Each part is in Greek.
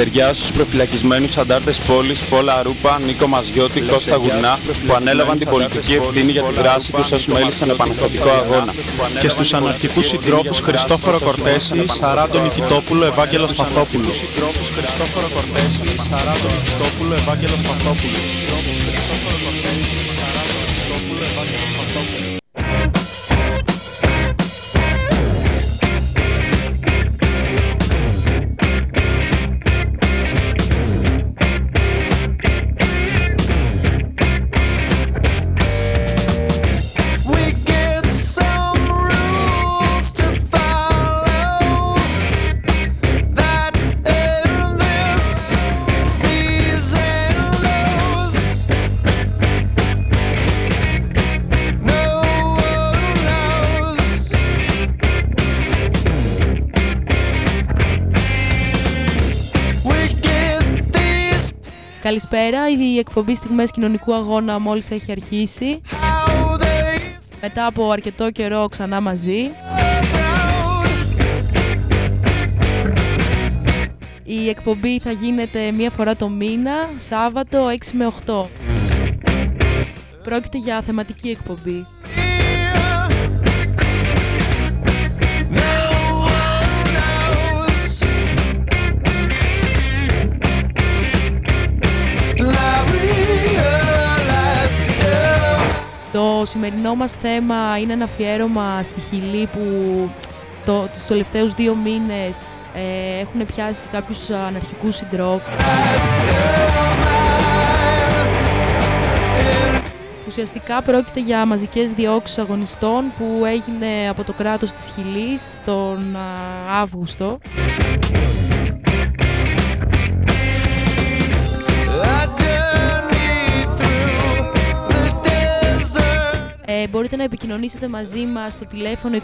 Ελευθεριά στους προφυλακισμένους αντάρτες πόλης Πόλα Ρούπα, Νίκο Μαζιώτη, Κώστα Γουρνά που ανέλαβαν την πολιτική ευθύνη για τη δράση τους ως μέλη στον επαναστατικό αγώνα. Και στους αναρχικούς συντρόφους Χριστόφορο Κορτέση, Σαράντο Νικητόπουλο, Ευάγγελος Παθόπουλος. Καλησπέρα, η εκπομπή Στιγμές Κοινωνικού Αγώνα μόλις έχει αρχίσει. how they Μετά από αρκετό καιρό ξανά μαζί. Η εκπομπή θα γίνεται μία φορά το μήνα, Σάββατο 6 με 8. Πρόκειται για θεματική εκπομπή. Το σημερινό μας θέμα είναι ένα αφιέρωμα στη Χιλή που το, τους τελευταίους δύο μήνες ε, έχουν πιάσει κάποιους αναρχικούς συντρόφους. Ουσιαστικά πρόκειται για μαζικές διώξεις αγωνιστών που έγινε από το κράτος της Χιλής τον α, Αύγουστο. Μπορείτε να επικοινωνήσετε μαζί μας στο τηλέφωνο 2312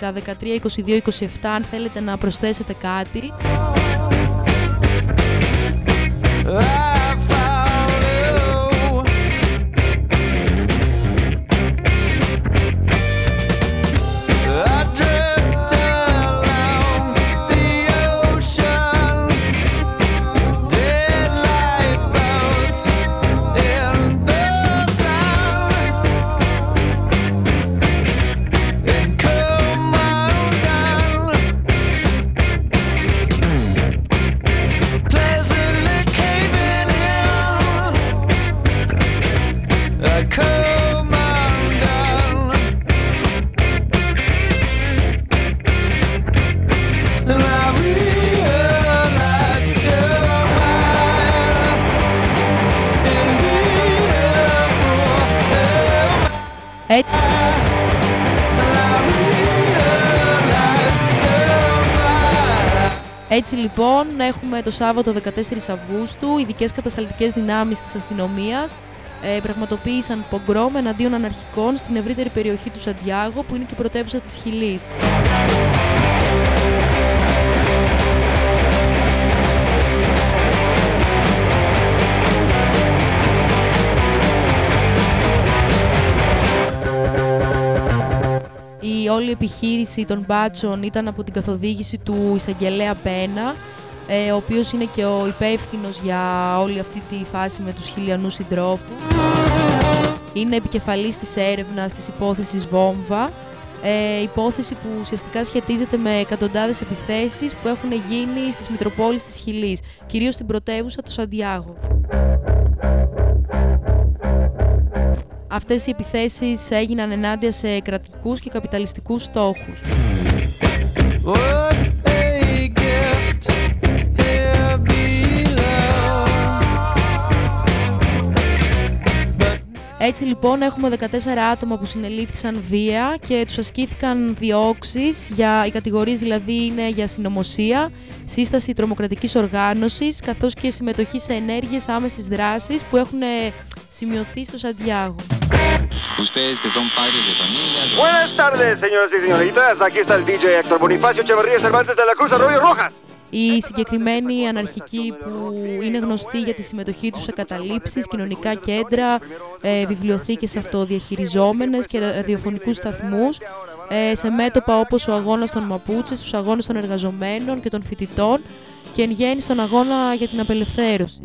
13 22 27 αν θέλετε να προσθέσετε κάτι. Έτσι λοιπόν έχουμε το Σάββατο 14 Αυγούστου ειδικές κατασταλτικές δυνάμεις της αστυνομίας ε, πραγματοποίησαν πογκρόμ εναντίον αναρχικών στην ευρύτερη περιοχή του Σαντιάγο που είναι και η πρωτεύουσα της Χιλής. Η όλη επιχείρηση των μπάτσων ήταν από την καθοδήγηση του εισαγγελέα Πένα, ε, ο οποίος είναι και ο υπεύθυνος για όλη αυτή τη φάση με τους χιλιανούς συντρόφους. Είναι επικεφαλής της έρευνας της υπόθεσης Βόμβα, ε, υπόθεση που ουσιαστικά σχετίζεται με εκατοντάδες επιθέσεις που έχουν γίνει στις Μητροπόλεις της Χιλής, κυρίως στην πρωτεύουσα του Σαντιάγο. Αυτές οι επιθέσεις έγιναν ενάντια σε κρατικούς και καπιταλιστικούς στόχους. What a gift here below. But Έτσι λοιπόν έχουμε 14 άτομα που συνελήφθησαν βία και τους ασκήθηκαν διώξεις, για, οι κατηγορίες δηλαδή είναι για συνωμοσία, σύσταση τρομοκρατικής οργάνωσης καθώς και συμμετοχή σε ενέργειες άμεσης δράσης που έχουν ε, σημειωθεί στο Σαντιάγο. Ustedes que son padres de familia, Buenas tardes, señoras y señoritas. Aquí está el DJ Héctor Bonifacio Echeverría Cervantes de la Cruz Arroyo Rojas. Οι συγκεκριμένοι αναρχικοί που είναι γνωστοί για τη συμμετοχή τους σε καταλήψεις, κοινωνικά κέντρα, ε, βιβλιοθήκες αυτοδιαχειριζόμενες και ραδιοφωνικούς σταθμούς, ε, σε μέτωπα όπως ο αγώνας των Μαπούτσες, τους αγώνες των εργαζομένων και των φοιτητών και εν γέννη στον αγώνα για την απελευθέρωση.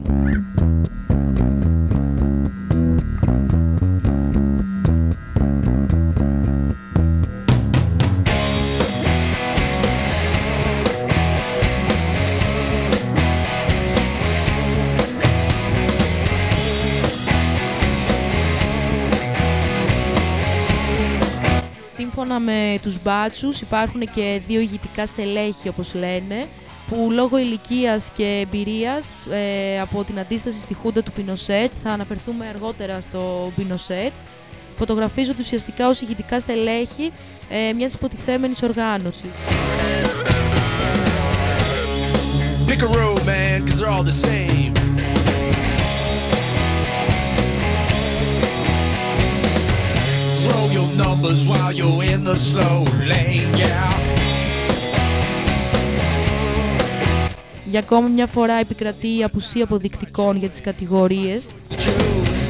Με τους μπάτσους υπάρχουν και δύο ηγητικά στελέχη όπως λένε που λόγω ηλικίας και εμπειρίας ε, από την αντίσταση στη Χούντα του Πινοσέτ, θα αναφερθούμε αργότερα στο Πινοσέτ, φωτογραφίζονται ουσιαστικά ως ηγητικά στελέχη ε, μιας υποτιθέμενης οργάνωσης. Pick a road, man, cause they're all the same. Numbers while you're in the slow lane, yeah. Για ακόμη μια φορά επικρατεί η απουσία αποδεικτικών για τις κατηγορίες. Choose.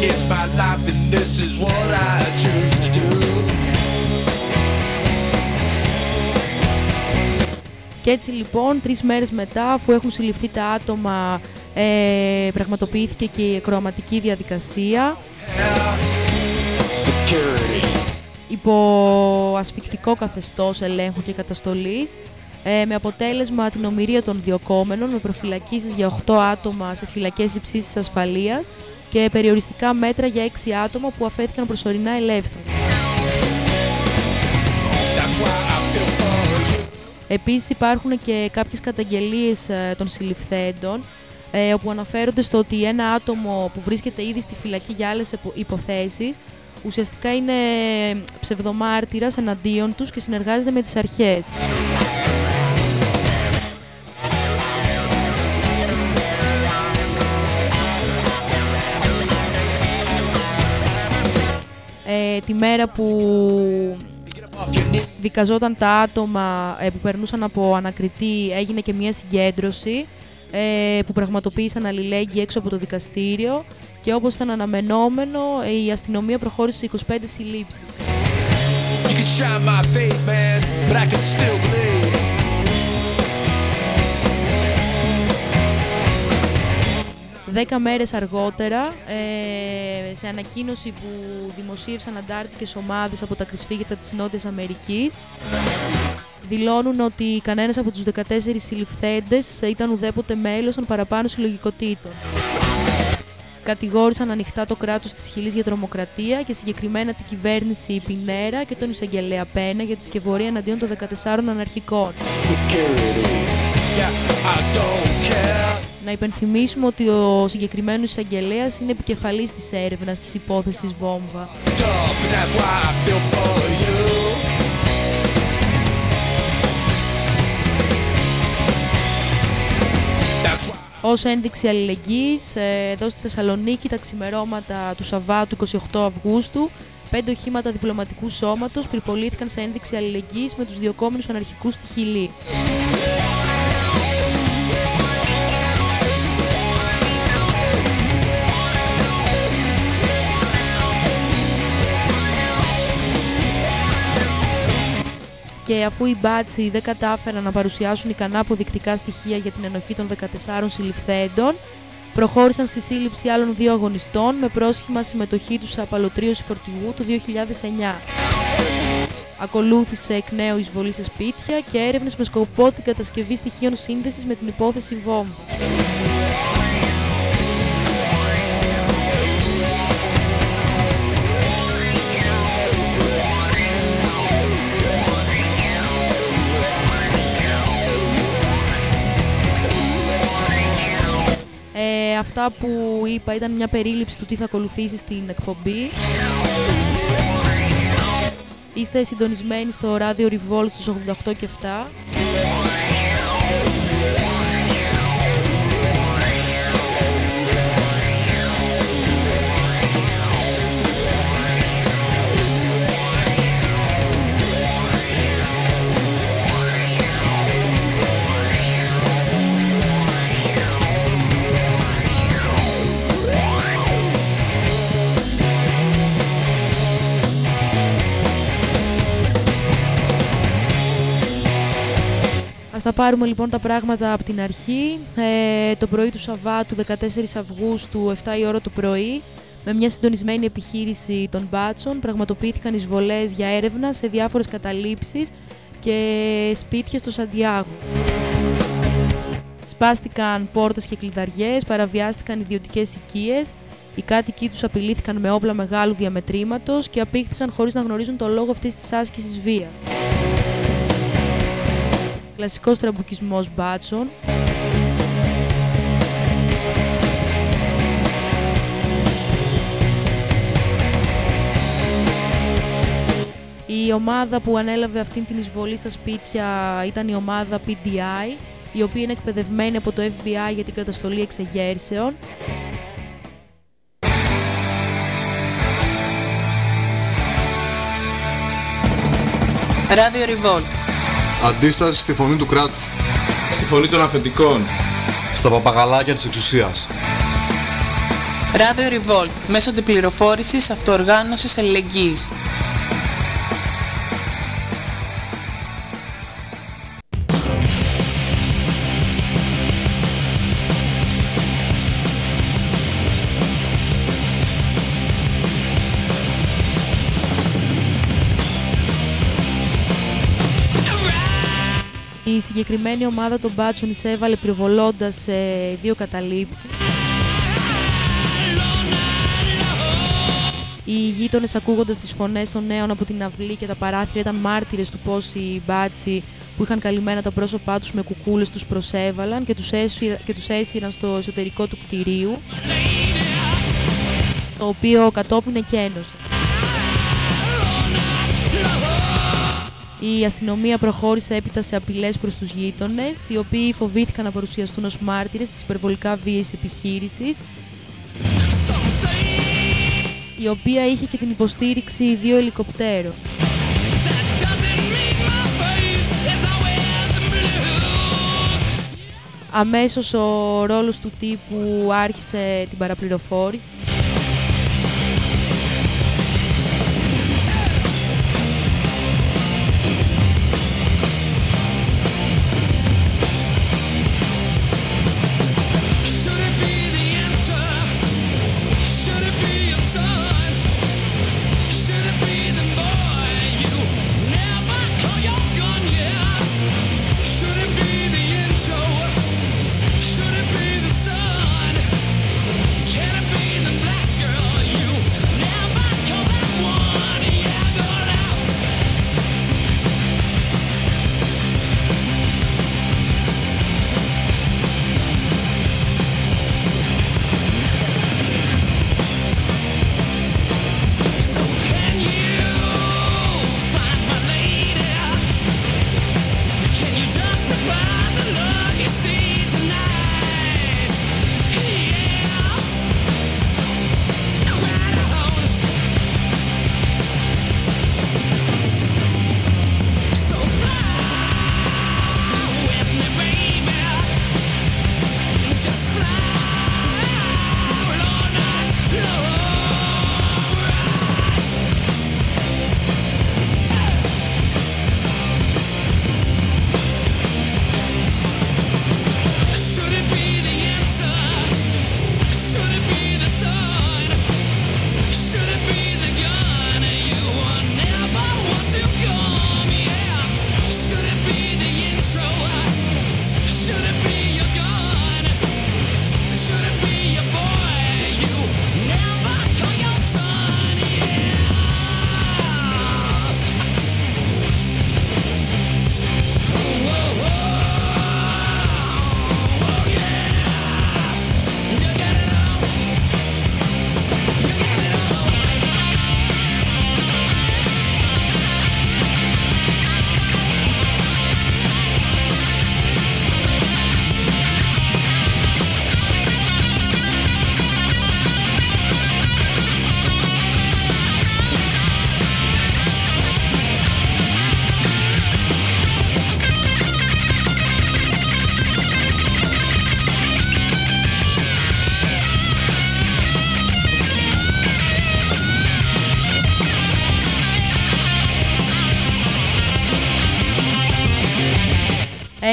It's my life and this is what I choose to do. Και έτσι λοιπόν, τρεις μέρες μετά, αφού έχουν συλληφθεί τα άτομα, ε, πραγματοποιήθηκε και η ακροαματική διαδικασία. Υπό ασφικτικό καθεστώς ελέγχου και καταστολής, ε, με αποτέλεσμα την ομοιρία των διοκόμενων με προφυλακίσεις για 8 άτομα σε φυλακές υψής ασφαλείας και περιοριστικά μέτρα για 6 άτομα που αφέθηκαν προσωρινά ελεύθερα. That's why I feel for you. Επίσης υπάρχουν και κάποιες καταγγελίες ε, των συλληφθέντων ε, όπου αναφέρονται στο ότι ένα άτομο που βρίσκεται ήδη στη φυλακή για άλλες επο- υποθέσεις ουσιαστικά είναι ψευδομάρτυρας εναντίον τους και συνεργάζεται με τις αρχές. Ε, τη μέρα που Off your knee. δικαζόταν τα άτομα ε, που περνούσαν από ανακριτή έγινε και μια συγκέντρωση ε, που πραγματοποίησαν αλληλέγγυοι έξω από το δικαστήριο και όπως ήταν αναμενόμενο ε, η αστυνομία προχώρησε σε 25 συλλήψεις. You can shine my faith, man, but I can still bleed. Δέκα μέρες αργότερα, ε, σε ανακοίνωση που δημοσίευσαν αντάρτικες ομάδες από τα κρυσφύγετα της Νότιας Αμερικής, δηλώνουν ότι κανένας από τους 14 συλληφθέντες ήταν ουδέποτε μέλος των παραπάνω συλλογικοτήτων. Κατηγόρησαν ανοιχτά το κράτος της Χιλής για τρομοκρατία και συγκεκριμένα την κυβέρνηση Πινέρα και τον εισαγγελέα Πένα για τη σκευωρία εναντίον των 14 αναρχικών. Yeah, I don't care. Να υπενθυμίσουμε ότι ο συγκεκριμένος εισαγγελέας είναι επικεφαλής της έρευνας της υπόθεσης βόμβα. Ως ένδειξη αλληλεγγύης, ε, εδώ στη Θεσσαλονίκη τα ξημερώματα του Σαββάτου 28 Αυγούστου, πέντε οχήματα διπλωματικού σώματος πυρπολήθηκαν σε ένδειξη αλληλεγγύης με τους διοκόμενους αναρχικούς στη Χιλή. Και αφού οι μπάτσοι δεν κατάφεραν να παρουσιάσουν ικανά αποδεικτικά στοιχεία για την ενοχή των 14 συλληφθέντων, προχώρησαν στη σύλληψη άλλων δύο αγωνιστών με πρόσχημα συμμετοχή τους σε απαλωτρίωση φορτηγού του 2009. Ακολούθησε εκ νέου εισβολή σε σπίτια και έρευνες με σκοπό την κατασκευή στοιχείων σύνδεσης με την υπόθεση βόμβα. Ε, αυτά που είπα ήταν μια περίληψη του τι θα ακολουθήσει στην εκπομπή. Είστε συντονισμένοι στο ράδιο Revolt στους 88 και 7. Ας τα πάρουμε λοιπόν τα πράγματα από την αρχή. Ε, το πρωί του Σαββάτου, 14 Αυγούστου, 7 η ώρα το πρωί, με μια συντονισμένη επιχείρηση των μπάτσων, πραγματοποιήθηκαν εισβολές για έρευνα σε διάφορες καταλήψεις και σπίτια στο Σαντιάγο. Σπάστηκαν πόρτες και κλειδαριές, παραβιάστηκαν ιδιωτικές οικίες, οι κάτοικοι τους απειλήθηκαν με όπλα μεγάλου διαμετρήματος και απήχθησαν χωρίς να γνωρίζουν το λόγο αυτής της άσκησης βίας. Κλασικός τραμπουκισμός μπάτσων. Η ομάδα που ανέλαβε αυτήν την εισβολή στα σπίτια ήταν η ομάδα PDI, η οποία είναι εκπαιδευμένη από το FBI για την καταστολή εξεγέρσεων. Ράδιο Revolt. Αντίσταση στη φωνή του κράτους. Στη φωνή των αφεντικών. Στα παπαγαλάκια της εξουσίας. Ράδιο Revolt. Μέσω την πληροφόρησης, αυτοοργάνωσης, αλληλεγγύης. Η συγκεκριμένη ομάδα των μπάτσων εισέβαλε πυροβολώντας σε δύο καταλήψεις. Οι γείτονες ακούγοντας τις φωνές των νέων από την αυλή και τα παράθυρα ήταν μάρτυρες του πώς οι μπάτσοι που είχαν καλυμμένα τα πρόσωπά τους με κουκούλες τους προσέβαλαν και τους και τους έσυραν στο εσωτερικό του κτηρίου, το οποίο κατόπιν εκένωσε. Η αστυνομία προχώρησε έπειτα σε απειλές προς τους γείτονες, οι οποίοι φοβήθηκαν να παρουσιαστούν ως μάρτυρες της υπερβολικά βίαιης επιχείρησης, η οποία είχε και την υποστήριξη δύο ελικοπτέρων. Αμέσως ο ρόλος του τύπου άρχισε την παραπληροφόρηση.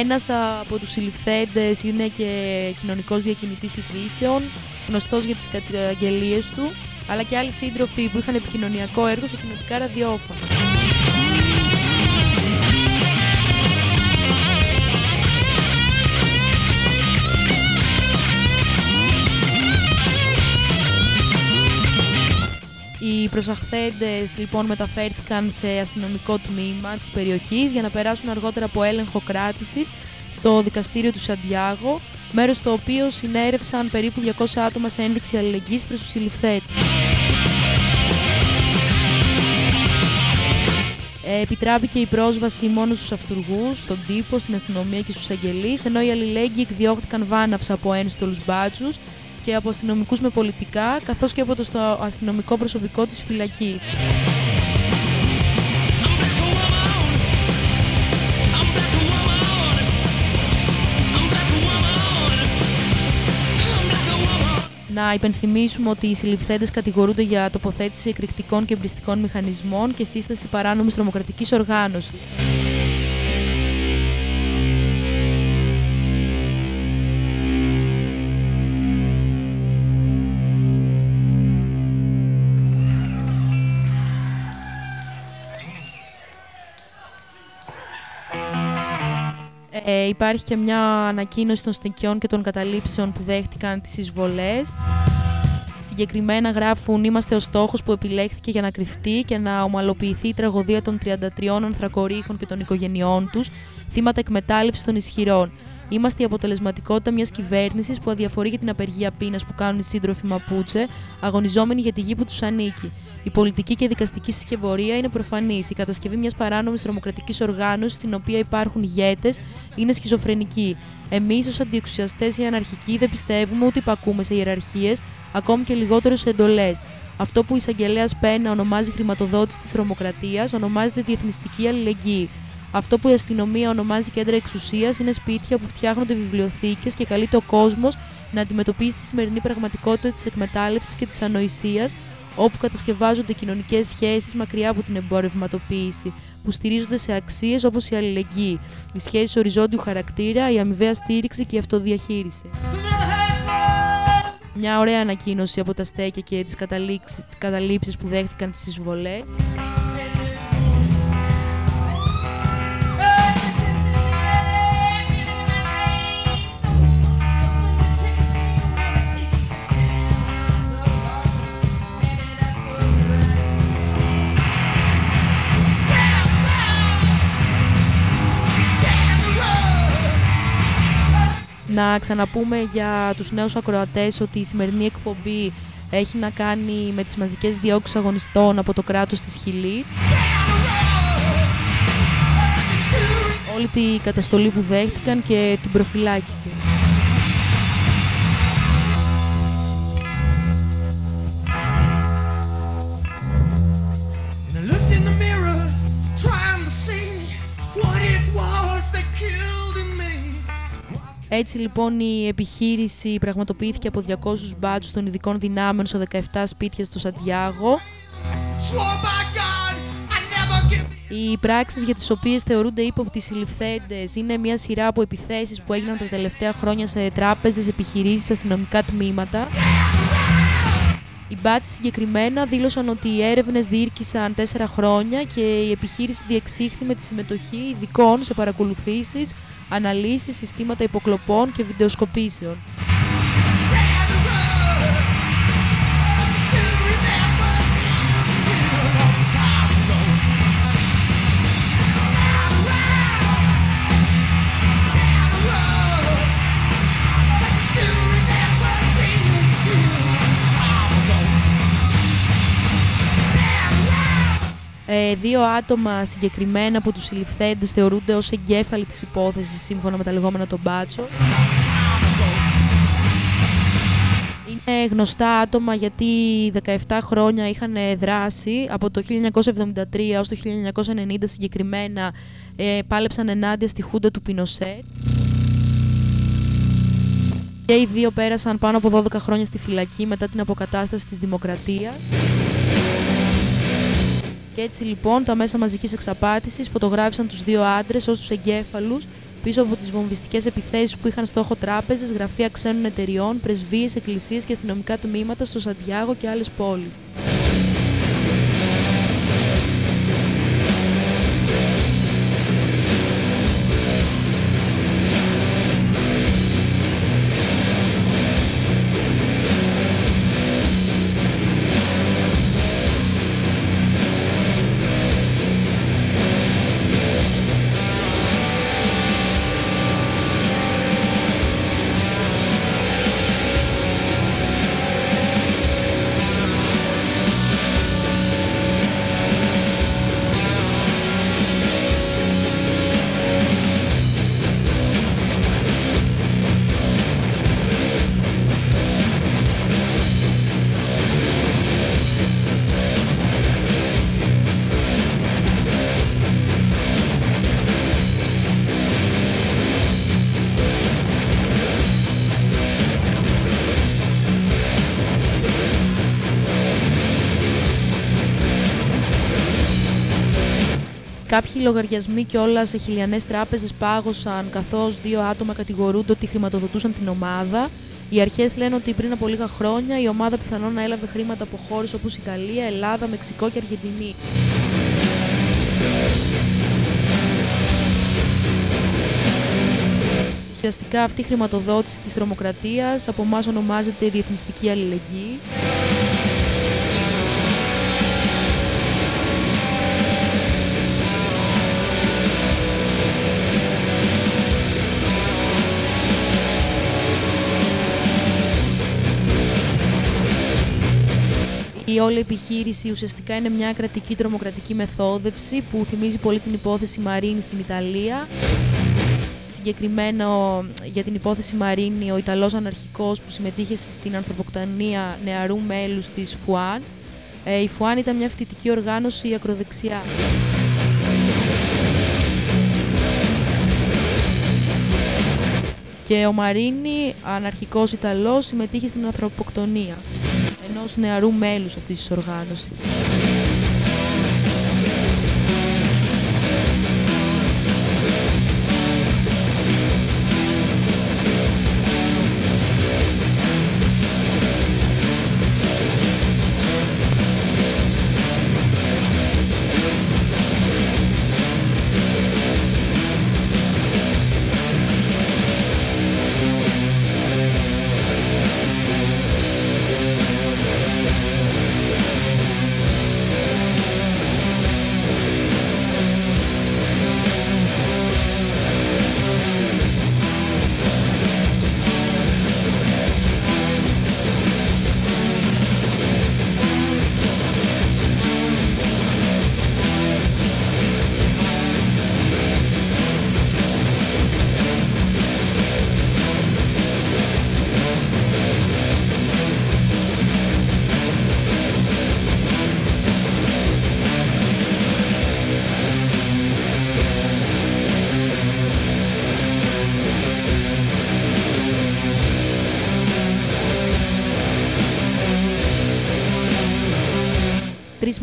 Ένας από τους συλληφθέντες είναι και κοινωνικός διακινητής ειδήσεων, γνωστός για τις καταγγελίες του, αλλά και άλλοι σύντροφοι που είχαν επικοινωνιακό έργο σε κοινωνικά ραδιόφωνα. Προσαχθέντες λοιπόν μεταφέρθηκαν σε αστυνομικό τμήμα της περιοχής για να περάσουν αργότερα από έλεγχο κράτησης στο δικαστήριο του Σαντιάγο, μέρος στο οποίο συνέρευσαν περίπου 200 άτομα σε ένδειξη αλληλεγγύης προς τους συλληφθέτες. Ε, επιτράπηκε η πρόσβαση μόνο στους αυτούργους, στον τύπο, στην αστυνομία και στους αγγελείς, ενώ οι αλληλέγγυοι εκδιώχθηκαν βάναυσα από ένστολους μπάτσους και από αστυνομικούς με πολιτικά, καθώς και από το στο αστυνομικό προσωπικό της φυλακής. Να υπενθυμίσουμε ότι οι συλληφθέντες κατηγορούνται για τοποθέτηση εκρηκτικών και εμπριστικών μηχανισμών και σύσταση παράνομης τρομοκρατικής οργάνωσης. Ε, υπάρχει και μια ανακοίνωση των στεκιών και των καταλήψεων που δέχτηκαν τις εισβολές. Συγκεκριμένα γράφουν «Είμαστε ο στόχος που επιλέχθηκε για να κρυφτεί και να ομαλοποιηθεί η τραγωδία των 33 ανθρακορίχων και των οικογενειών τους, θύματα εκμετάλλευσης των ισχυρών. Είμαστε η αποτελεσματικότητα μιας κυβέρνησης που αδιαφορεί για την απεργία πείνας που κάνουν οι σύντροφοι Μαπούτσε, αγωνιζόμενοι για τη γη που τους ανήκει. Η πολιτική και δικαστική συσκευωρία είναι προφανής. Η κατασκευή μιας παράνομης τρομοκρατικής οργάνωσης, στην οποία υπάρχουν ηγέτες, είναι σχιζοφρενική. Εμείς, ως αντιεξουσιαστές ή αναρχικοί, δεν πιστεύουμε ούτε υπακούμε σε ιεραρχίες, ακόμη και λιγότερο σε εντολές. Αυτό που η εισαγγελέα Πένα ονομάζει χρηματοδότηση της τρομοκρατίας ονομάζεται διεθνιστική αλληλεγγύη. Αυτό που η αστυνομία ονομάζει κέντρα εξουσίας είναι σπίτια που φτιάχνονται βιβλιοθήκες και καλείται ο κόσμος να αντιμετωπίσει τη σημερινή πραγματικότητα της εκμετάλλευσης και της ανοησίας, όπου κατασκευάζονται κοινωνικές σχέσεις μακριά από την εμπορευματοποίηση, που στηρίζονται σε αξίες όπως η αλληλεγγύη, οι σχέσεις οριζόντιου χαρακτήρα, η αμοιβαία στήριξη και η αυτοδιαχείριση. Μια ωραία ανακοίνωση από τα στέκια και τις καταλήψεις που δέχτηκαν τις εισβολές. Να ξαναπούμε για τους νέους ακροατές ότι η σημερινή εκπομπή έχει να κάνει με τις μαζικές διώξεις αγωνιστών από το κράτος της Χιλής. Όλη την καταστολή που δέχτηκαν και την προφυλάκηση. Έτσι λοιπόν η επιχείρηση πραγματοποιήθηκε από 200 μπάτσους των ειδικών δυνάμεων σε 17 σπίτια στο Σαντιάγο. Οι πράξεις για τις οποίες θεωρούνται ύποπτοι συλληφθέντες είναι μια σειρά από επιθέσεις που έγιναν τα τελευταία χρόνια σε τράπεζες, επιχειρήσεις, αστυνομικά τμήματα. Οι μπάτσοι συγκεκριμένα δήλωσαν ότι οι έρευνες διήρκησαν 4 χρόνια και η επιχείρηση διεξήχθη με τη συμμετοχή ειδικών σε παρακολουθήσεις, αναλύσεις, συστήματα υποκλοπών και βιντεοσκοπήσεων. Ε, δύο άτομα συγκεκριμένα από τους συλληφθέντες θεωρούνται ως εγκέφαλοι της υπόθεσης σύμφωνα με τα λεγόμενα των Μπάτσο. Είναι γνωστά άτομα γιατί 17 χρόνια είχαν δράσει, από το 1973 έως το 1990 συγκεκριμένα ε, πάλεψαν ενάντια στη χούντα του Πινοσέτ. Και οι δύο πέρασαν πάνω από 12 χρόνια στη φυλακή μετά την αποκατάσταση της δημοκρατίας. Και έτσι λοιπόν τα μέσα μαζικής εξαπάτησης φωτογράφησαν τους δύο άντρες ως τους εγκέφαλους Πίσω από τις βομβιστικές επιθέσεις που είχαν στόχο τράπεζες, γραφεία ξένων εταιριών, πρεσβείες, εκκλησίες και αστυνομικά τμήματα στο Σαντιάγο και άλλες πόλεις. Κάποιοι λογαριασμοί και όλα σε χιλιανές τράπεζες πάγωσαν, καθώς δύο άτομα κατηγορούνται ότι χρηματοδοτούσαν την ομάδα. Οι αρχές λένε ότι πριν από λίγα χρόνια η ομάδα πιθανόν να έλαβε χρήματα από χώρες όπως Ιταλία, Ελλάδα, Μεξικό και Αργεντινή. Ουσιαστικά αυτή η χρηματοδότηση της τρομοκρατίας από εμάς ονομάζεται διεθνιστική αλληλεγγύη. Η όλη επιχείρηση ουσιαστικά είναι μια κρατική τρομοκρατική μεθόδευση που θυμίζει πολύ την υπόθεση Μαρίνη στην Ιταλία. Συγκεκριμένο για την υπόθεση Μαρίνη, ο Ιταλός αναρχικός που συμμετείχε στην ανθρωποκτανία νεαρού μέλους της ΦΟΑΝ. Ε, η ΦΟΑΝ ήταν μια φοιτητική οργάνωση ακροδεξιά. Και ο Μαρίνη, αναρχικός Ιταλός, συμμετείχε στην ανθρωποκτονία ενός νεαρού μέλους αυτής της οργάνωσης.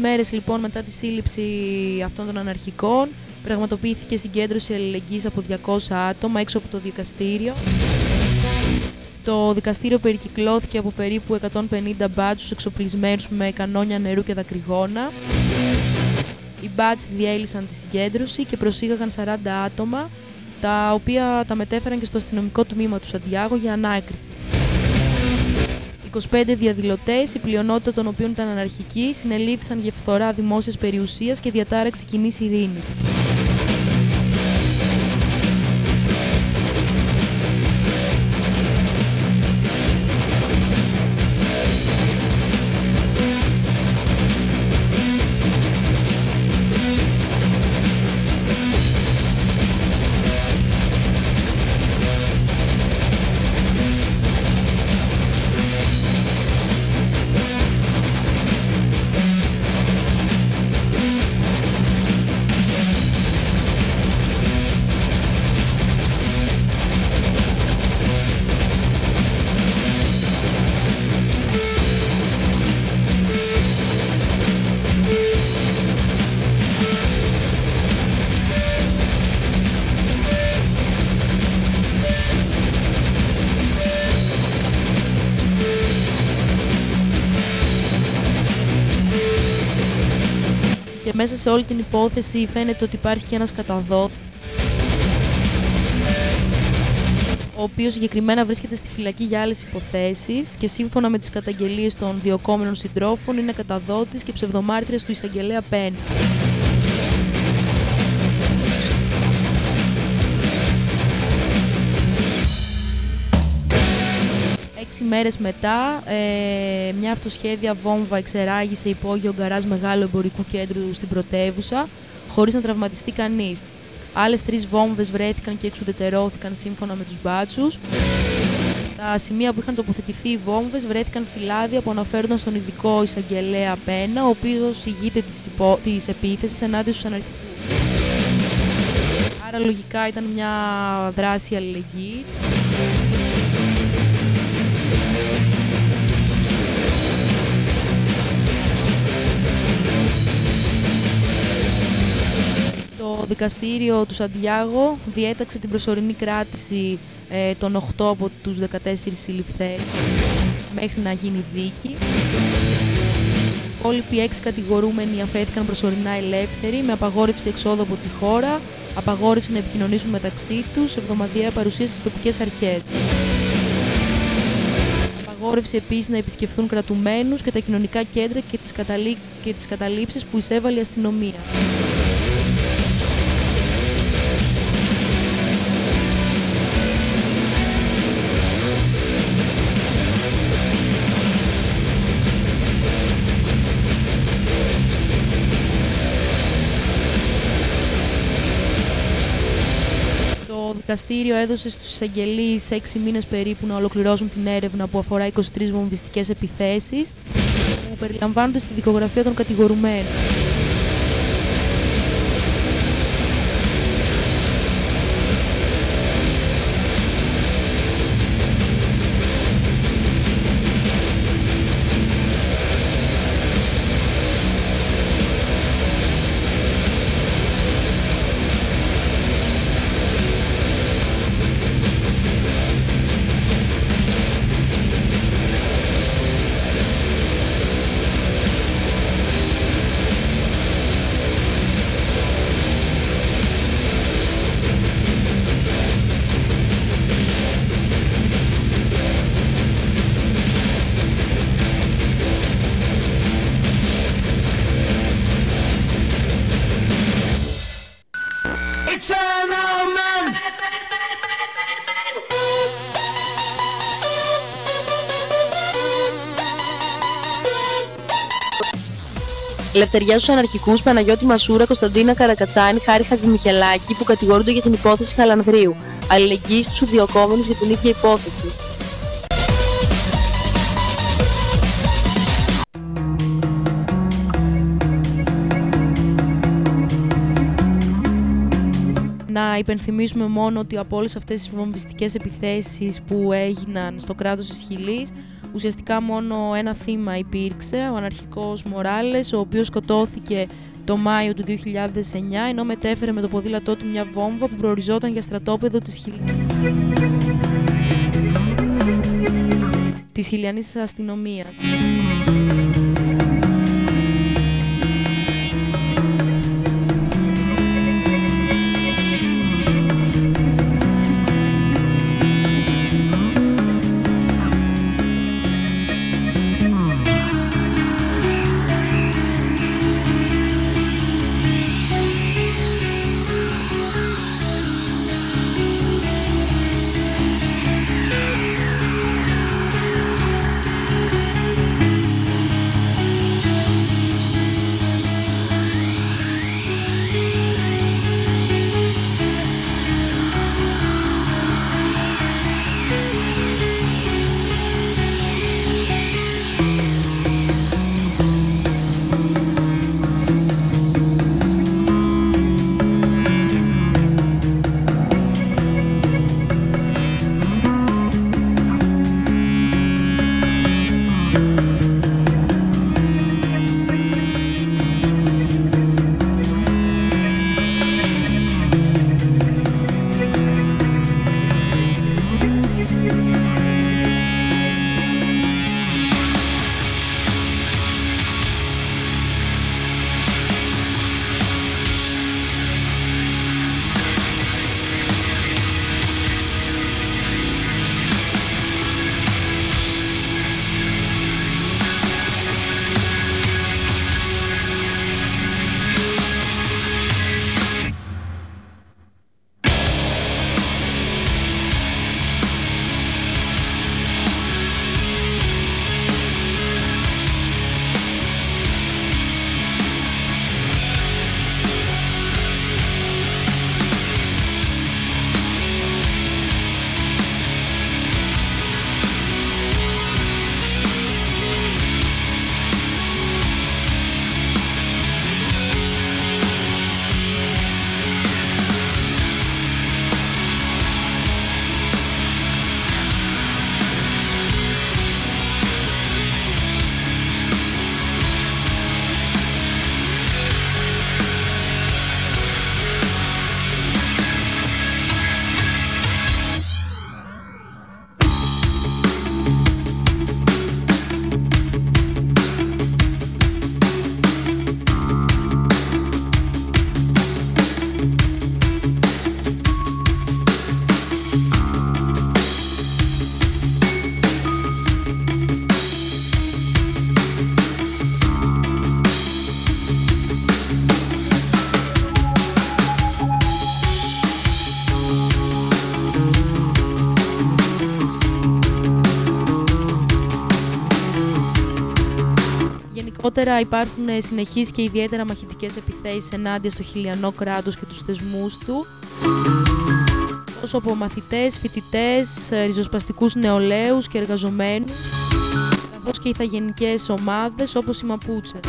Μέρες λοιπόν μετά τη σύλληψη αυτών των αναρχικών πραγματοποιήθηκε συγκέντρωση αλληλεγγύης από 200 άτομα έξω από το δικαστήριο. Το δικαστήριο περικυκλώθηκε από περίπου 150 μπάτσους εξοπλισμένους με κανόνια νερού και δακρυγόνα. Οι μπάτσοι διέλυσαν τη συγκέντρωση και προσήγαγαν 40 άτομα, τα οποία τα μετέφεραν και στο αστυνομικό τμήμα τους Σαντιάγο για ανάκριση. 25 διαδηλωτές, η πλειονότητα των οποίων ήταν αναρχικοί, συνελήφθησαν για φθορά δημόσιας περιουσίας και διατάραξης κοινής ειρήνης. Σε όλη την υπόθεση φαίνεται ότι υπάρχει και ένας καταδότης ο οποίος συγκεκριμένα βρίσκεται στη φυλακή για άλλες υποθέσεις και σύμφωνα με τις καταγγελίες των διοκόμενων συντρόφων είναι καταδότης και ψευδομάρτυρας του εισαγγελέα Πέν. Μέρες μετά, ε, μια αυτοσχέδια βόμβα εξεράγει σε υπόγειο γκαράζ μεγάλου εμπορικού κέντρου στην πρωτεύουσα, χωρίς να τραυματιστεί κανείς. Άλλες τρεις βόμβες βρέθηκαν και εξουδετερώθηκαν σύμφωνα με τους μπάτσους. Τα σημεία που είχαν τοποθετηθεί οι βόμβες βρέθηκαν φυλάδια που αναφέρονταν στον ειδικό εισαγγελέα Πένα, ο οποίος ηγείται της υπο... επίθεσης ενάντια στους αναρχικούς. Άρα λογικά ήταν μια δράση αλληλεγγύης. Το δικαστήριο του Σαντιάγο διέταξε την προσωρινή κράτηση ε, των 8 από τους 14 συλληφθέντες μέχρι να γίνει δίκη. Οι υπόλοιποι 6 κατηγορούμενοι αφέθηκαν προσωρινά ελεύθεροι με απαγόρευση εξόδου από τη χώρα, απαγόρευση να επικοινωνήσουν μεταξύ τους, εβδομαδιαία παρουσία στις τοπικές αρχές. Απαγόρευση επίσης να επισκεφθούν κρατουμένους και τα κοινωνικά κέντρα και τις, καταλή... και τις καταλήψεις που εισέβαλε η αστυνομία. Δικαστήριο έδωσε στους εισαγγελείς 6 μήνες περίπου να ολοκληρώσουν την έρευνα που αφορά 23 βομβιστικές επιθέσεις που περιλαμβάνονται στη δικογραφία των κατηγορουμένων. Ελευθεριά στους αναρχικούς Παναγιώτη Μασούρα, Κωνσταντίνα Καρακατσάνη, Χάρη Χατζημιχελάκη που κατηγορούνται για την υπόθεση Χαλανδρίου. Αλληλεγγύης στους διοκόμενους για την ίδια υπόθεση. Να υπενθυμίσουμε μόνο ότι από όλες αυτές τις βομβιστικές επιθέσεις που έγιναν στο κράτος της Χιλής ουσιαστικά μόνο ένα θύμα υπήρξε, ο αναρχικός Μοράλες, ο οποίος σκοτώθηκε το Μάιο του 2009, ενώ μετέφερε με το ποδήλατό του μια βόμβα που προοριζόταν για στρατόπεδο της, Χιλ... της χιλιανής αστυνομίας. Γενικότερα υπάρχουν ε, συνεχείς και ιδιαίτερα μαχητικές επιθέσεις ενάντια στο χιλιανό κράτος και τους θεσμούς του τόσο από μαθητές, φοιτητές, ε, ριζοσπαστικούς νεολαίους και εργαζομένους καθώς και ηθαγενικές ομάδες όπως η Μαπούτσε.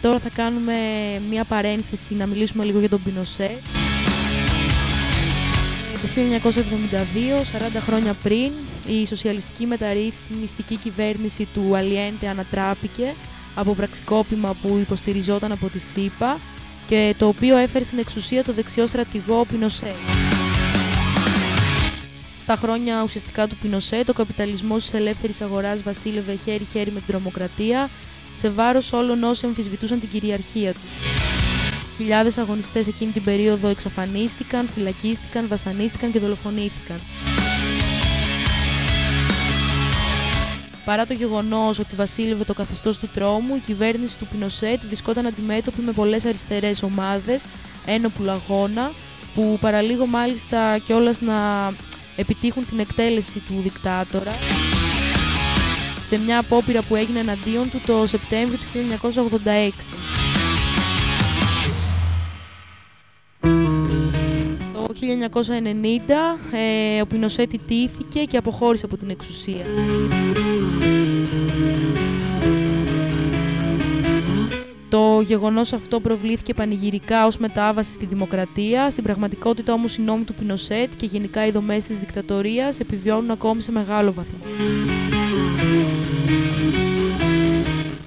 Τώρα θα κάνουμε μία παρένθεση να μιλήσουμε λίγο για τον Πινοσέ. Το 1972, 40 χρόνια πριν, η σοσιαλιστική μεταρρυθμιστική κυβέρνηση του Αλιέντε ανατράπηκε από πραξικόπημα που υποστηριζόταν από τη ΣΥΠΑ και το οποίο έφερε στην εξουσία το δεξιό στρατηγό Πινοσέ. Στα χρόνια ουσιαστικά του Πινοσέ, το καπιταλισμός της ελεύθερης αγοράς βασίλευε χέρι-χέρι με την τρομοκρατία, σε βάρος όλων όσοι αμφισβητούσαν την κυριαρχία του. Χιλιάδες αγωνιστές εκείνη την περίοδο εξαφανίστηκαν, φυλακίστηκαν, βασανίστηκαν και δολοφονήθηκαν. Παρά το γεγονός ότι βασίλευε το καθεστώς του τρόμου, η κυβέρνηση του Πινοσέτ βρισκόταν αντιμέτωπη με πολλές αριστερές ομάδες, ένοπλου αγώνα, που παραλίγο μάλιστα κιόλας να επιτύχουν την εκτέλεση του δικτάτορα σε μια απόπειρα που έγινε εναντίον του το Σεπτέμβριο του 1986. Το 1990 ε, ο Πινοσέτη τήθηκε και αποχώρησε από την εξουσία. Το γεγονός αυτό προβλήθηκε πανηγυρικά ως μετάβαση στη δημοκρατία. Στην πραγματικότητα όμως οι νόμοι του Πινοσέτ και γενικά οι δομές της δικτατορίας επιβιώνουν ακόμη σε μεγάλο βαθμό.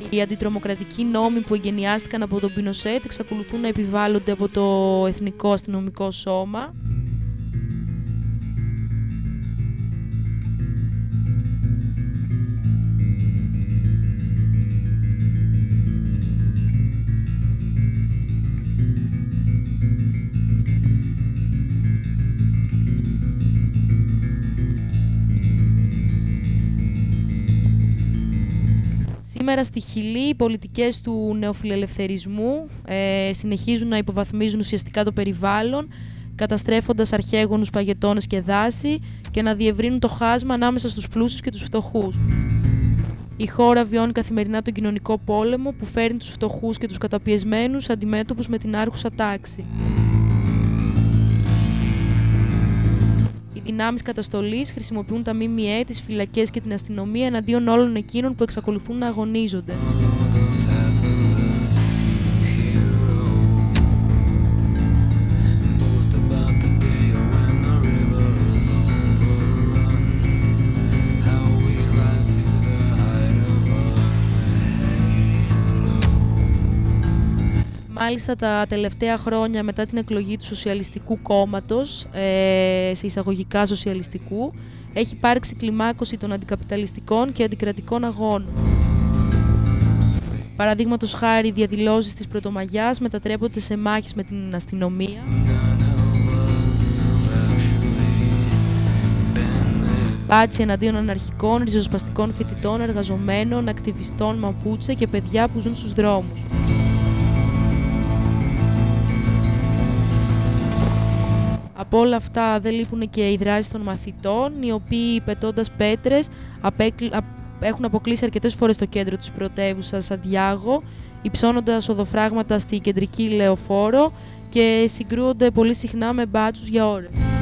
Οι αντιτρομοκρατικοί νόμοι που εγκαινιάστηκαν από τον Πινοσέτ εξακολουθούν να επιβάλλονται από το Εθνικό Αστυνομικό Σώμα. Σήμερα στη Χιλή οι πολιτικές του νεοφιλελευθερισμού ε, συνεχίζουν να υποβαθμίζουν ουσιαστικά το περιβάλλον, καταστρέφοντας αρχαίγονους παγετώνες και δάση και να διευρύνουν το χάσμα ανάμεσα στους πλούσιους και τους φτωχούς. Η χώρα βιώνει καθημερινά τον κοινωνικό πόλεμο που φέρνει τους φτωχούς και τους καταπιεσμένους αντιμέτωπους με την άρχουσα τάξη. Δυνάμεις καταστολής χρησιμοποιούν τα ΜΜΕ, τις φυλακές και την αστυνομία εναντίον όλων εκείνων που εξακολουθούν να αγωνίζονται. Μάλιστα τα τελευταία χρόνια μετά την εκλογή του Σοσιαλιστικού Κόμματος, ε, σε εισαγωγικά σοσιαλιστικού, έχει υπάρξει κλιμάκωση των αντικαπιταλιστικών και αντικρατικών αγώνων. Παραδείγματος χάρη, οι διαδηλώσεις της Πρωτομαγιάς μετατρέπονται σε μάχες με την αστυνομία. Πάτσι εναντίον αναρχικών, ριζοσπαστικών φοιτητών, εργαζομένων, ακτιβιστών, μαπούτσε και παιδιά που ζουν στους δρόμους. Από όλα αυτά δεν λείπουν και οι δράσεις των μαθητών, οι οποίοι πετώντας πέτρες έχουν αποκλείσει αρκετές φορές το κέντρο της πρωτεύουσα Σαντιάγο, υψώνοντας οδοφράγματα στη κεντρική λεωφόρο και συγκρούονται πολύ συχνά με μπάτσους για ώρες.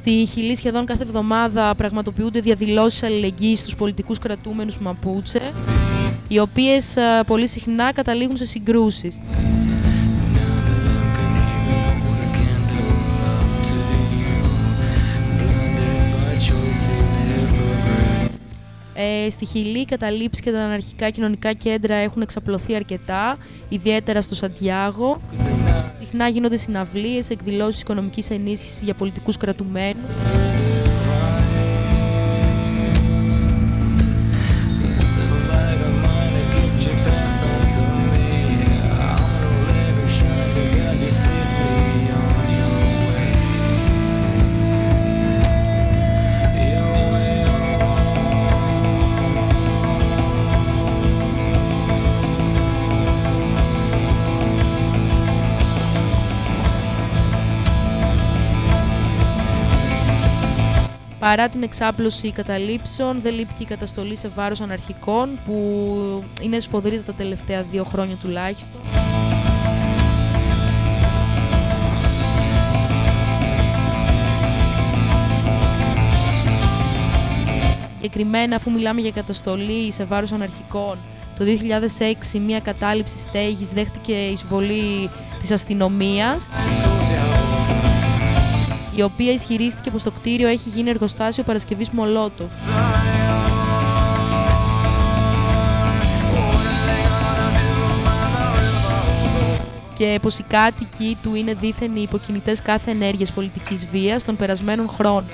Στη Χιλή σχεδόν κάθε εβδομάδα πραγματοποιούνται διαδηλώσεις αλληλεγγύης στους πολιτικούς κρατούμενους Μαπούτσε, οι οποίες ε, πολύ συχνά καταλήγουν σε συγκρούσεις. Ε, στη Χιλή οι καταλήψεις και τα αναρχικά κοινωνικά κέντρα έχουν εξαπλωθεί αρκετά, ιδιαίτερα στο Σαντιάγο. Συχνά γίνονται συναυλίες, εκδηλώσεις οικονομικής ενίσχυσης για πολιτικούς κρατουμένους. Παρά την εξάπλωση καταλήψεων, δεν λείπει και η καταστολή σε βάρος αναρχικών, που είναι σφοδρή τα τελευταία δύο χρόνια τουλάχιστον. Συγκεκριμένα, αφού μιλάμε για καταστολή σε βάρος αναρχικών, το 2006 μια κατάληψη στέγης δέχτηκε εισβολή της αστυνομίας η οποία ισχυρίστηκε πως το κτίριο έχει γίνει εργοστάσιο παρασκευής Μολότοφ. και πως οι κάτοικοι του είναι δίθεν οι υποκινητές κάθε ενέργειας πολιτικής βίας των περασμένων χρόνων.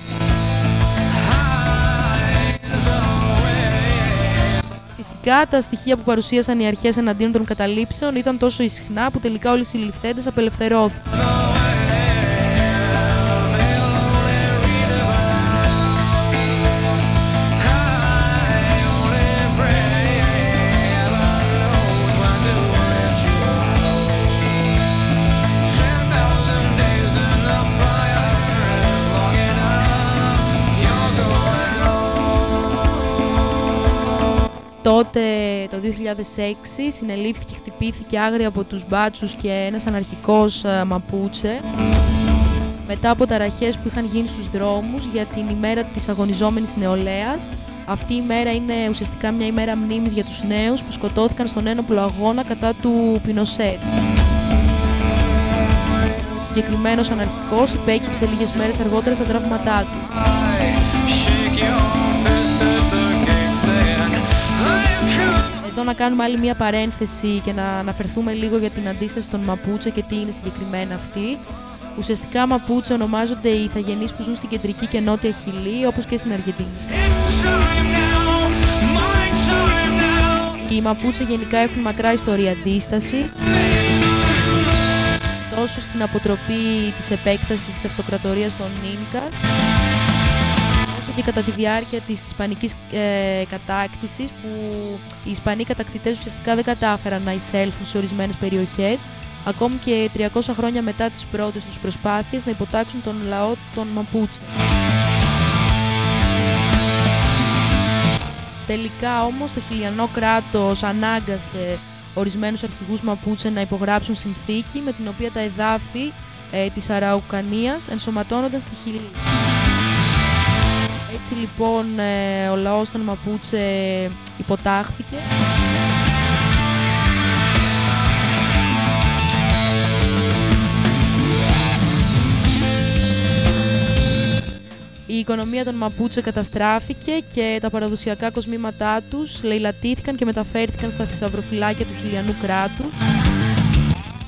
Φυσικά, τα στοιχεία που παρουσίασαν οι αρχές εναντίον των καταλήψεων ήταν τόσο ισχνά που τελικά όλοι οι συλληφθέντες απελευθερώθηκαν. Τότε το 2006 συνελήφθηκε και χτυπήθηκε άγρια από τους μπάτσους και ένας αναρχικός ε, Μαπούτσε μετά από ταραχές που είχαν γίνει στους δρόμους για την ημέρα της αγωνιζόμενης νεολαίας. Αυτή η ημέρα είναι ουσιαστικά μια ημέρα μνήμης για τους νέους που σκοτώθηκαν στον ένοπλο αγώνα κατά του Πινοσέτ. Ο συγκεκριμένος αναρχικός υπέκυψε λίγες μέρες αργότερα στα τραύματά του. Εδώ να κάνουμε άλλη μια παρένθεση και να αναφερθούμε λίγο για την αντίσταση των Μαπούτσε και τι είναι συγκεκριμένα αυτή. Ουσιαστικά Μαπούτσε ονομάζονται οι ηθαγενείς που ζουν στην κεντρική και νότια Χιλή, όπως και στην Αργεντινή. Οι Μαπούτσε γενικά έχουν μακρά ιστορία αντίστασης, τόσο στην αποτροπή της επέκτασης της αυτοκρατορίας των Ίνκας, και κατά τη διάρκεια της Ισπανικής ε, κατάκτησης που οι Ισπανοί κατακτητές ουσιαστικά δεν κατάφεραν να εισέλθουν σε ορισμένες περιοχές ακόμη και 300 χρόνια μετά τις πρώτες τους προσπάθειες να υποτάξουν τον λαό των Μαπούτσε. Τελικά όμως το χιλιανό κράτος ανάγκασε ορισμένους αρχηγούς Μαπούτσε να υπογράψουν συνθήκη με την οποία τα εδάφη ε, της Αραουκανίας ενσωματώνονταν στη Χιλή. Έτσι λοιπόν ε, ο λαός των Μαπούτσε υποτάχθηκε. Η οικονομία των Μαπούτσε καταστράφηκε και τα παραδοσιακά κοσμήματά τους λαιλατήθηκαν και μεταφέρθηκαν στα θησαυροφυλάκια του χιλιανού κράτους.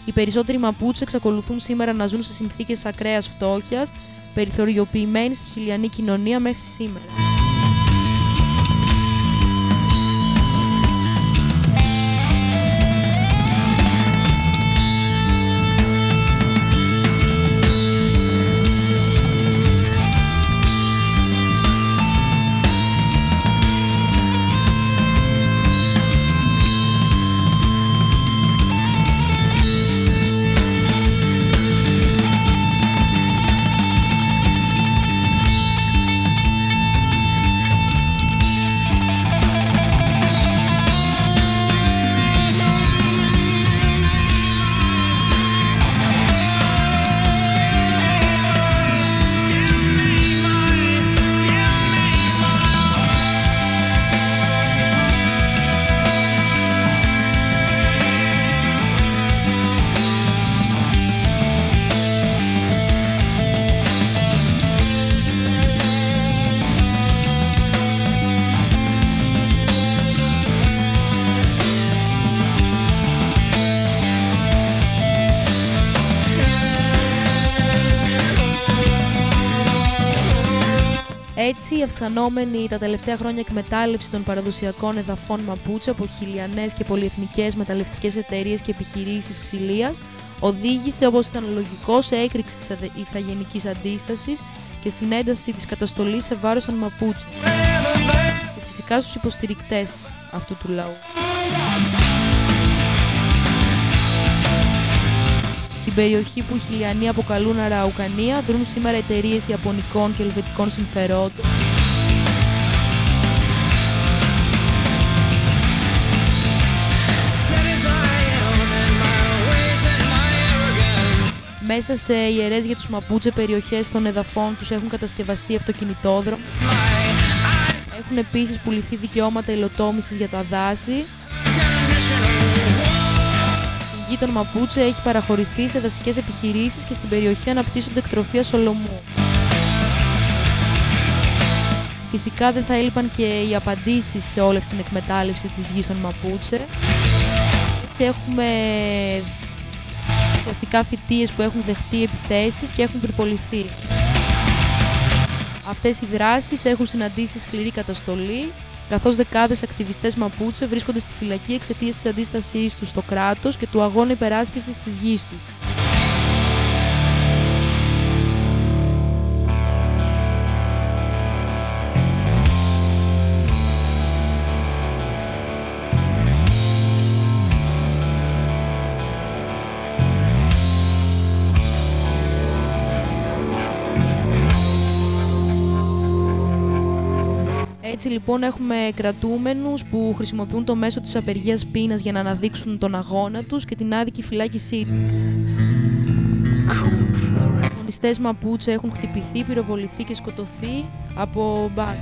Οι περισσότεροι Μαπούτσε εξακολουθούν σήμερα να ζουν σε συνθήκες ακραίας φτώχειας περιθωριοποιημένη στη χιλιανή κοινωνία μέχρι σήμερα. Αυξανόμενη τα τελευταία χρόνια εκμετάλλευση των παραδοσιακών εδαφών Μαπούτσε από χιλιανές και πολυεθνικές μεταλλευτικές εταιρείες και επιχειρήσεις ξυλίας οδήγησε, όπως ήταν λογικό, σε έκρηξη της ηθαγενικής αντίστασης και στην ένταση της καταστολής σε βάρος των Μαπούτσε και φυσικά στους υποστηρικτές αυτού του λαού. Στην περιοχή που οι χιλιανοί αποκαλούν Αραουκανία δρούν σήμερα εταιρείες Ιαπωνικών και Ελβετικών συμφερόντων. Μέσα σε ιερές για τους Μαπούτσε περιοχές των εδαφών τους έχουν κατασκευαστεί αυτοκινητόδρομοι. Έχουν επίσης πουληθεί δικαιώματα υλοτόμησης για τα δάση γη των Μαπούτσε έχει παραχωρηθεί σε δασικές επιχειρήσεις και στην περιοχή αναπτύσσονται εκτροφία σολομού. Φυσικά δεν θα έλειπαν και οι απαντήσεις σε όλη αυτή την εκμετάλλευση της γης των Μαπούτσε. Έτσι έχουμε ουσιαστικά φοιτίες που έχουν δεχτεί επιθέσεις και έχουν πυρποληθεί. Αυτές οι δράσεις έχουν συναντήσει σκληρή καταστολή καθώς δεκάδες ακτιβιστές Μαπούτσε βρίσκονται στη φυλακή εξαιτίας της αντίστασής τους στο κράτος και του αγώνα υπεράσπισης της γης τους. Έτσι λοιπόν έχουμε κρατούμενους που χρησιμοποιούν το μέσο της απεργίας πείνας για να αναδείξουν τον αγώνα τους και την άδικη φυλάκισή τους. Οι αγωνιστές Μαπούτσε έχουν χτυπηθεί, πυροβοληθεί και σκοτωθεί από μπάτ.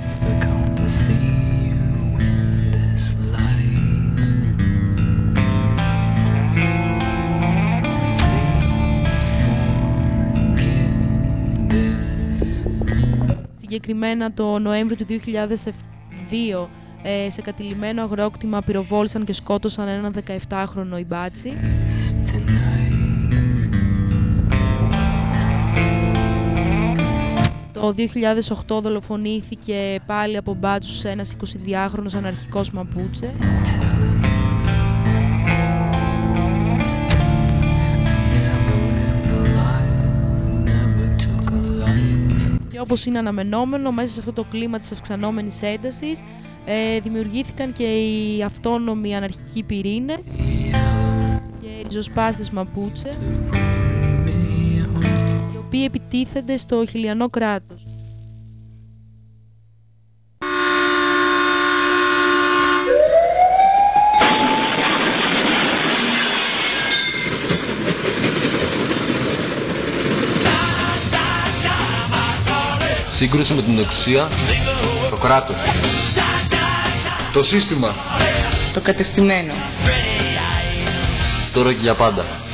Συγκεκριμένα το Νοέμβριο του 2002 ε, σε κατηλημένο αγρόκτημα πυροβόλησαν και σκότωσαν έναν 17χρονο Ιμπάτσι. Το 2008 δολοφονήθηκε πάλι από μπάτσους ένας 22χρονος αναρχικός Μαπούτσε. Όπως είναι αναμενόμενο, μέσα σε αυτό το κλίμα της αυξανόμενης έντασης ε, δημιουργήθηκαν και οι αυτόνομοι αναρχικοί πυρήνες και οι ριζοσπάστες Μαπούτσε οι οποίοι επιτίθενται στο χιλιανό κράτος. Σύγκρουση με την εξουσία, το κράτος. Το σύστημα. Το κατεστημένο. Τώρα και για πάντα.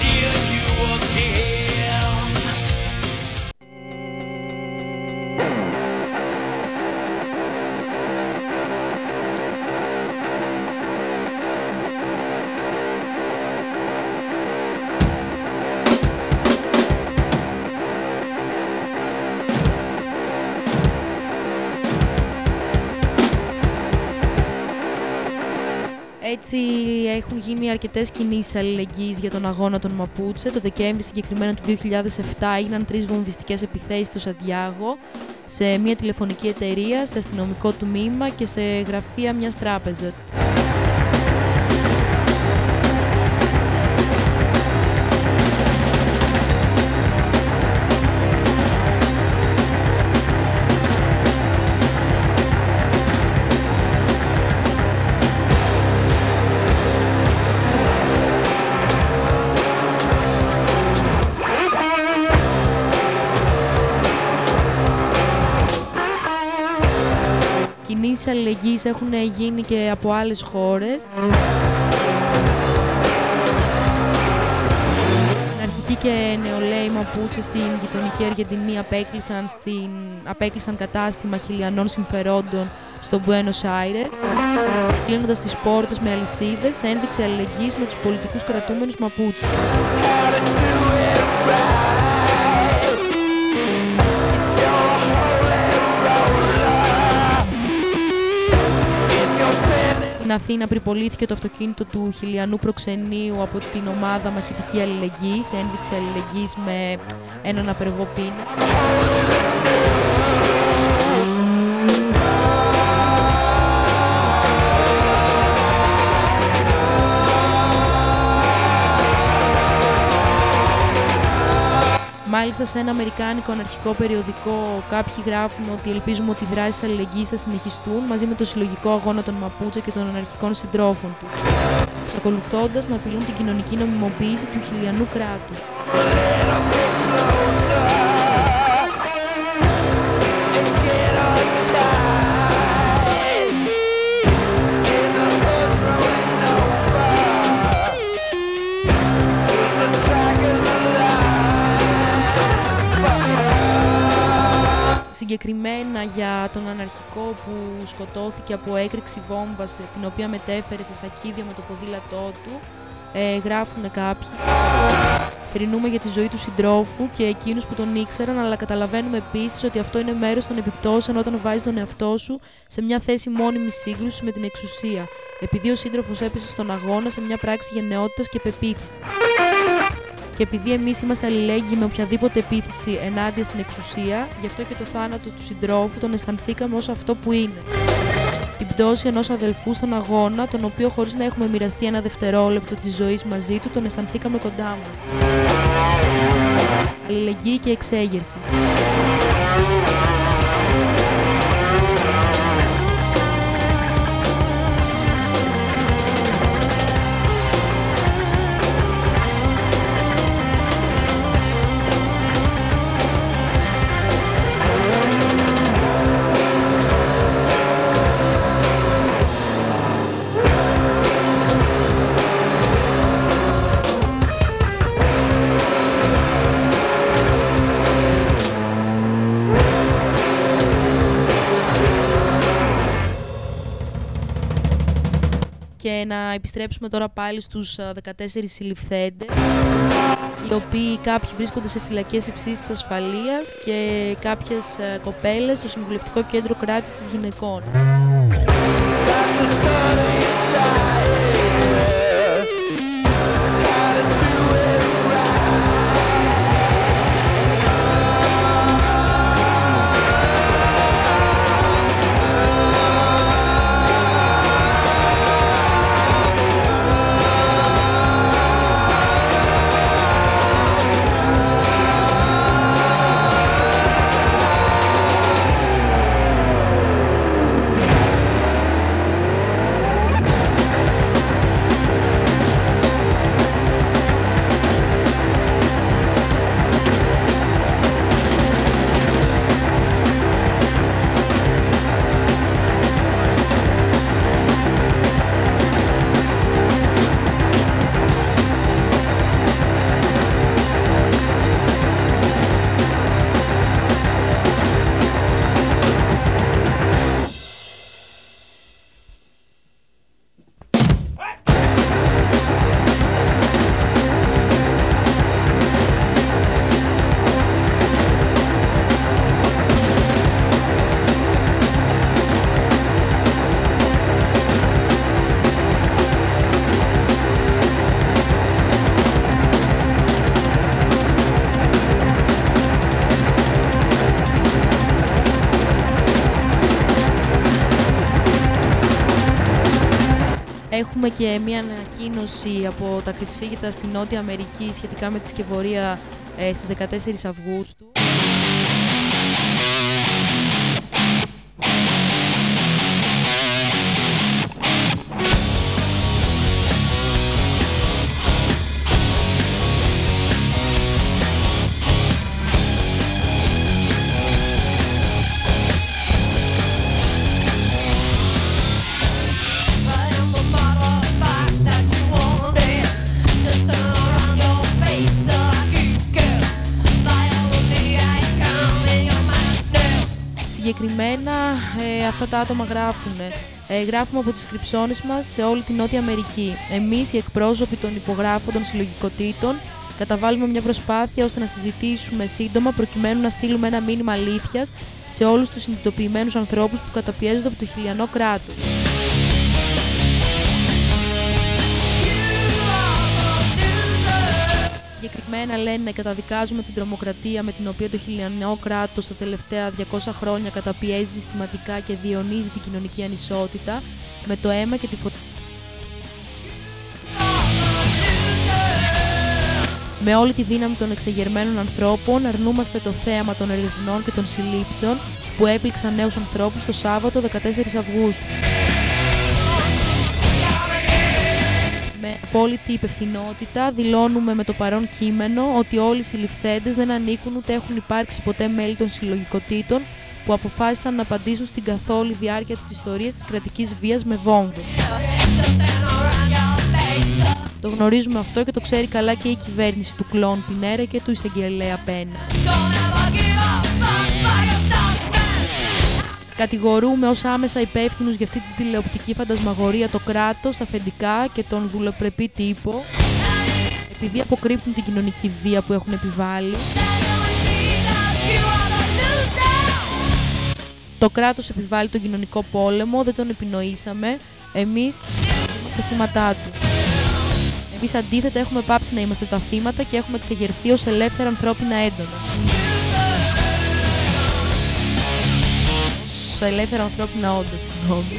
Έτσι έχουν γίνει αρκετές κινήσεις αλληλεγγύης για τον αγώνα των Μαπούτσε. Το Δεκέμβρη συγκεκριμένα του 2007 έγιναν τρεις βομβιστικές επιθέσεις στο Σαντιάγο σε μια τηλεφωνική εταιρεία, σε αστυνομικό τμήμα και σε γραφεία μιας τράπεζας. Κινήσεις αλληλεγγύης έχουν γίνει και από άλλες χώρες. Αναρχικοί και νεολαίοι Μαπούτσε στην γειτονική Αργεντινή απέκλεισαν, στην, απέκλεισαν κατάστημα χιλιανών συμφερόντων στο Buenos Aires, κλείνοντας τις πόρτες με αλυσίδες σε ένδειξη αλληλεγγύης με τους πολιτικούς κρατούμενους Μαπούτσε. Αθήνα πριπολήθηκε το αυτοκίνητο του χιλιανού προξενείου από την ομάδα Μαχητική Αλληλεγγύη, σε ένδειξη αλληλεγγύης με έναν απεργό πείνα. Μάλιστα, σε ένα αμερικάνικο αναρχικό περιοδικό, κάποιοι γράφουν ότι ελπίζουμε ότι οι δράσεις αλληλεγγύης θα συνεχιστούν μαζί με το συλλογικό αγώνα των Μαπούτσα και των αναρχικών συντρόφων τους, εξακολουθώντας να απειλούν την κοινωνική νομιμοποίηση του χιλιανού κράτους. Συγκεκριμένα για τον αναρχικό που σκοτώθηκε από έκρηξη βόμβας την οποία μετέφερε σε σακίδιο με το ποδήλατό του. Ε, γράφουν κάποιοι. Κρινούμε για τη ζωή του συντρόφου και εκείνους που τον ήξεραν αλλά καταλαβαίνουμε επίσης ότι αυτό είναι μέρος των επιπτώσεων όταν βάζεις τον εαυτό σου σε μια θέση μόνιμη σύγκρουση με την εξουσία. Επειδή ο σύντροφος έπεσε στον αγώνα σε μια πράξη γενναιότητας και πεποίθηση και επειδή εμείς είμαστε αλληλέγγυοι με οποιαδήποτε επίθεση ενάντια στην εξουσία, γι' αυτό και το θάνατο του συντρόφου τον αισθανθήκαμε ως αυτό που είναι. Την πτώση ενός αδελφού στον αγώνα, τον οποίο χωρίς να έχουμε μοιραστεί ένα δευτερόλεπτο της ζωής μαζί του, τον αισθανθήκαμε κοντά μας. Αλληλεγγύη και εξέγερση. Να επιστρέψουμε τώρα πάλι στους 14 συλληφθέντες οι οποίοι κάποιοι βρίσκονται σε φυλακές υψής ασφαλείας και κάποιες κοπέλες στο Συμβουλευτικό Κέντρο Κράτησης Γυναικών. Έχουμε και μία ανακοίνωση από τα κρυσφύγητα στη Νότια Αμερική σχετικά με τη σκευωρία ε, στις 14 Αυγούστου. Αυτά τα άτομα γράφουν. Ε, γράφουμε από τις κρυψώνες μας σε όλη την Νότια Αμερική. Εμείς οι εκπρόσωποι των υπογράφων των συλλογικοτήτων καταβάλουμε μια προσπάθεια ώστε να συζητήσουμε σύντομα προκειμένου να στείλουμε ένα μήνυμα αλήθειας σε όλους τους συνειδητοποιημένους ανθρώπους που καταπιέζονται από το χιλιανό κράτος. Συγκεκριμένα λένε καταδικάζουμε την τρομοκρατία με την οποία το χιλιανό κράτος τα τελευταία 200 χρόνια καταπιέζει συστηματικά και διονύζει την κοινωνική ανισότητα με το αίμα και τη φωτιά. Με όλη τη δύναμη των εξεγερμένων ανθρώπων αρνούμαστε το θέαμα των ερευνών και των συλλήψεων που έπληξαν νέους ανθρώπους το Σάββατο 14 Αυγούστου. Με απόλυτη υπευθυνότητα δηλώνουμε με το παρόν κείμενο ότι όλοι οι συλληφθέντες δεν ανήκουν ούτε έχουν υπάρξει ποτέ μέλη των συλλογικοτήτων που αποφάσισαν να απαντήσουν στην καθόλη διάρκεια της ιστορίας της κρατικής βίας με βόμβες. Το γνωρίζουμε αυτό και το ξέρει καλά και η κυβέρνηση του κλόν Πινέρα και του εισαγγελέα Πένα. Κατηγορούμε ως άμεσα υπεύθυνους για αυτή τη τηλεοπτική φαντασμαγορία το κράτος, τα αφεντικά και τον δουλοπρεπή τύπο επειδή αποκρύπτουν την κοινωνική βία που έχουν επιβάλει. Το κράτος επιβάλλει τον κοινωνικό πόλεμο, δεν τον επινοήσαμε. Εμείς είμαστε θύματά του. Εμείς αντίθετα έχουμε πάψει να είμαστε τα θύματα και έχουμε εξεγερθεί ως ελεύθερα ανθρώπινα έντονα. Ως ελεύθερα ανθρώπινα όντα, συγγνώμη.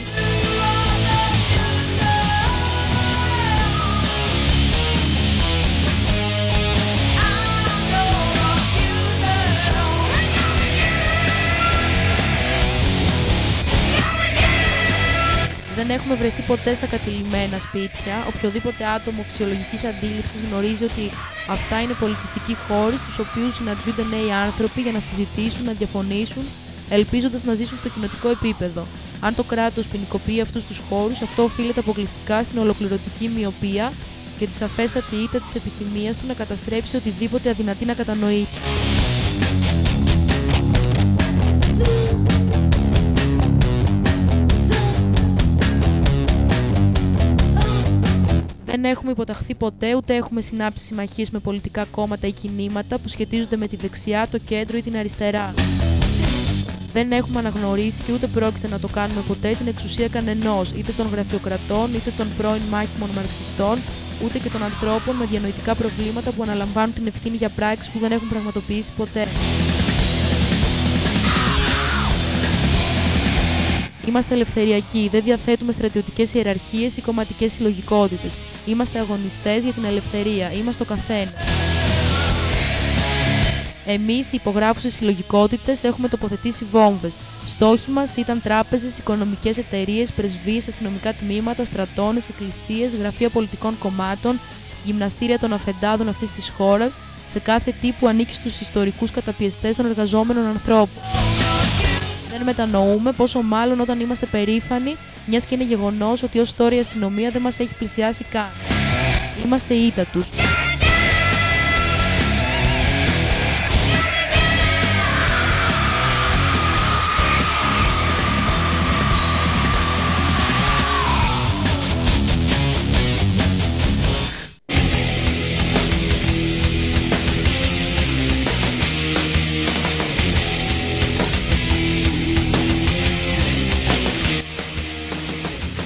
Δεν έχουμε βρεθεί ποτέ στα κατηλημένα σπίτια. Οποιοδήποτε άτομο φυσιολογικής αντίληψης γνωρίζει ότι αυτά είναι πολιτιστικοί χώροι στους οποίους συναντιούνται νέοι άνθρωποι για να συζητήσουν, να διαφωνήσουν, ελπίζοντας να ζήσουν στο κοινοτικό επίπεδο. Αν το κράτος ποινικοποιεί αυτούς τους χώρους, αυτό οφείλεται αποκλειστικά στην ολοκληρωτική μοιοπία και τη σαφέστατη ήττα της επιθυμίας του να καταστρέψει οτιδήποτε αδυνατεί να κατανοήσει. Δεν έχουμε υποταχθεί ποτέ, ούτε έχουμε συνάψει συμμαχίες με πολιτικά κόμματα ή κινήματα που σχετίζονται με τη δεξιά, το κέντρο ή την αριστερά. Δεν έχουμε αναγνωρίσει και ούτε πρόκειται να το κάνουμε ποτέ την εξουσία κανενός, είτε των γραφειοκρατών, είτε των πρώην μάχημων μαρξιστών, ούτε και των ανθρώπων με διανοητικά προβλήματα που αναλαμβάνουν την ευθύνη για πράξεις που δεν έχουν πραγματοποιήσει ποτέ. Είμαστε ελευθεριακοί, δεν διαθέτουμε στρατιωτικές ιεραρχίες ή κομματικές συλλογικότητες. Είμαστε αγωνιστές για την ελευθερία, είμαστε ο καθένας. Εμείς, οι υπογράφουσες συλλογικότητες, έχουμε τοποθετήσει βόμβες. Στόχοι μας ήταν τράπεζες, οικονομικές εταιρείες, πρεσβείες, αστυνομικά τμήματα, στρατώνες, εκκλησίες, γραφεία πολιτικών κομμάτων, γυμναστήρια των αφεντάδων αυτής της χώρας, σε κάθε τι που ανήκει στους ιστορικούς καταπιεστές των εργαζόμενων ανθρώπων. Δεν μετανοούμε, πόσο μάλλον όταν είμαστε περήφανοι, μιας και είναι γεγονός ότι ως τώρα η αστυνομία δεν μας έχει πλησιάσει καν. Είμαστε η ήττα τους.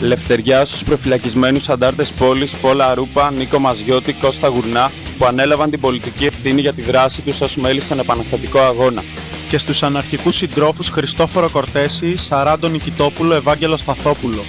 Λευτεριά στους προφυλακισμένους αντάρτες πόλης Πόλα Αρούπα, Νίκο Μαζιώτη, Κώστα Γουρνά που ανέλαβαν την πολιτική ευθύνη για τη δράση τους ως μέλη στον επαναστατικό αγώνα. Και στους αναρχικούς συντρόφους Χριστόφορο Κορτέση, Σαράντο Νικητόπουλο, Ευάγγελο Σταθόπουλο.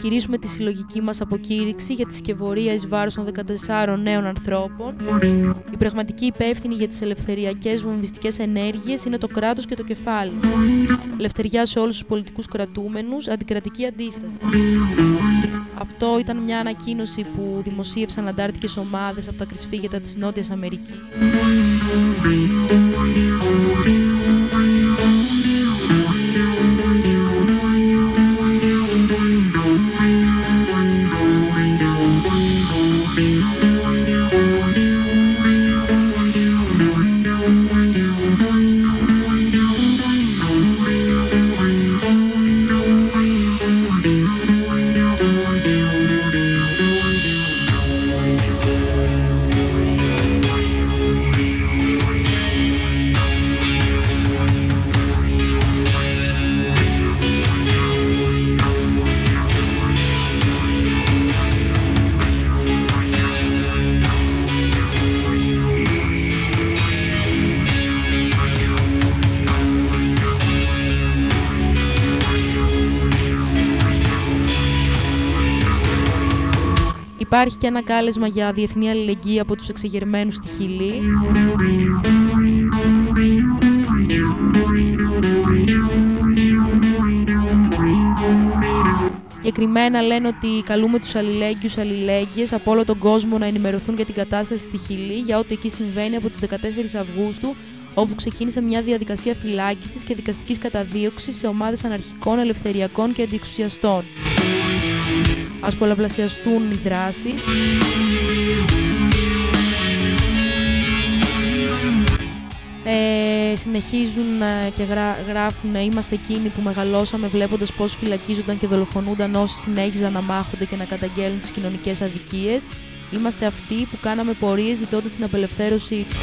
Λένε διακηρύσουμε τη συλλογική μας αποκήρυξη για τη σκευωρία εις βάρος των 14 νέων ανθρώπων. Η πραγματική υπεύθυνη για τις ελευθεριακές βομβιστικές ενέργειες είναι το κράτος και το κεφάλι. Ελευθεριά σε όλους τους πολιτικούς κρατούμενους, αντικρατική αντίσταση. Αυτό ήταν μια ανακοίνωση που δημοσίευσαν αντάρτικες ομάδες από τα κρυσφύγετα της Νότιας Αμερικής. Υπάρχει και ένα κάλεσμα για διεθνή αλληλεγγύη από τους εξεγερμένους στη Χιλή. Συγκεκριμένα λένε ότι καλούμε τους αλληλέγγυους αλληλέγγυες από όλο τον κόσμο να ενημερωθούν για την κατάσταση στη Χιλή, για ό,τι εκεί συμβαίνει από τις 14 Αυγούστου, όπου ξεκίνησε μια διαδικασία φυλάκισης και δικαστικής καταδίωξης σε ομάδες αναρχικών, ελευθεριακών και αντιεξουσιαστών. Ας πολλαπλασιαστούν οι δράση. Ε, συνεχίζουν ε, και γρά, γράφουν «Είμαστε εκείνοι που μεγαλώσαμε βλέποντας πώς φυλακίζονταν και δολοφονούνταν όσοι συνέχιζαν να μάχονται και να καταγγέλνουν τις κοινωνικές αδικίες. Είμαστε αυτοί που κάναμε πορείες ζητώντας την απελευθέρωσή του.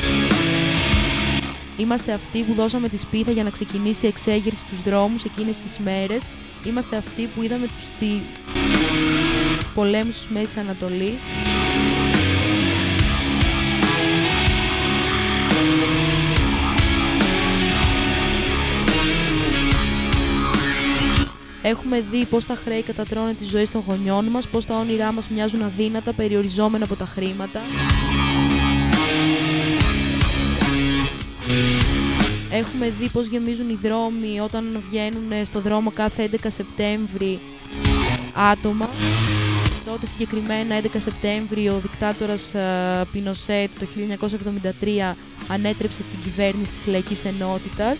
Είμαστε αυτοί που δώσαμε τη σπίθα για να ξεκινήσει η εξέγερση στους δρόμους εκείνες τις μέρες. Είμαστε αυτοί που είδαμε τους τη... πολέμους της Μέσης Ανατολής. Έχουμε δει πώς τα χρέη κατατρώνε τη ζωή των γονιών μας, πώς τα όνειρά μας μοιάζουν αδύνατα, περιοριζόμενα από τα χρήματα. Έχουμε δει πώς γεμίζουν οι δρόμοι όταν βγαίνουν στο δρόμο κάθε 11 Σεπτέμβρη άτομα. Τότε συγκεκριμένα 11 Σεπτέμβρη ο δικτάτορας Πινοσέτ το 1973 ανέτρεψε την κυβέρνηση της Λαϊκής Ενότητας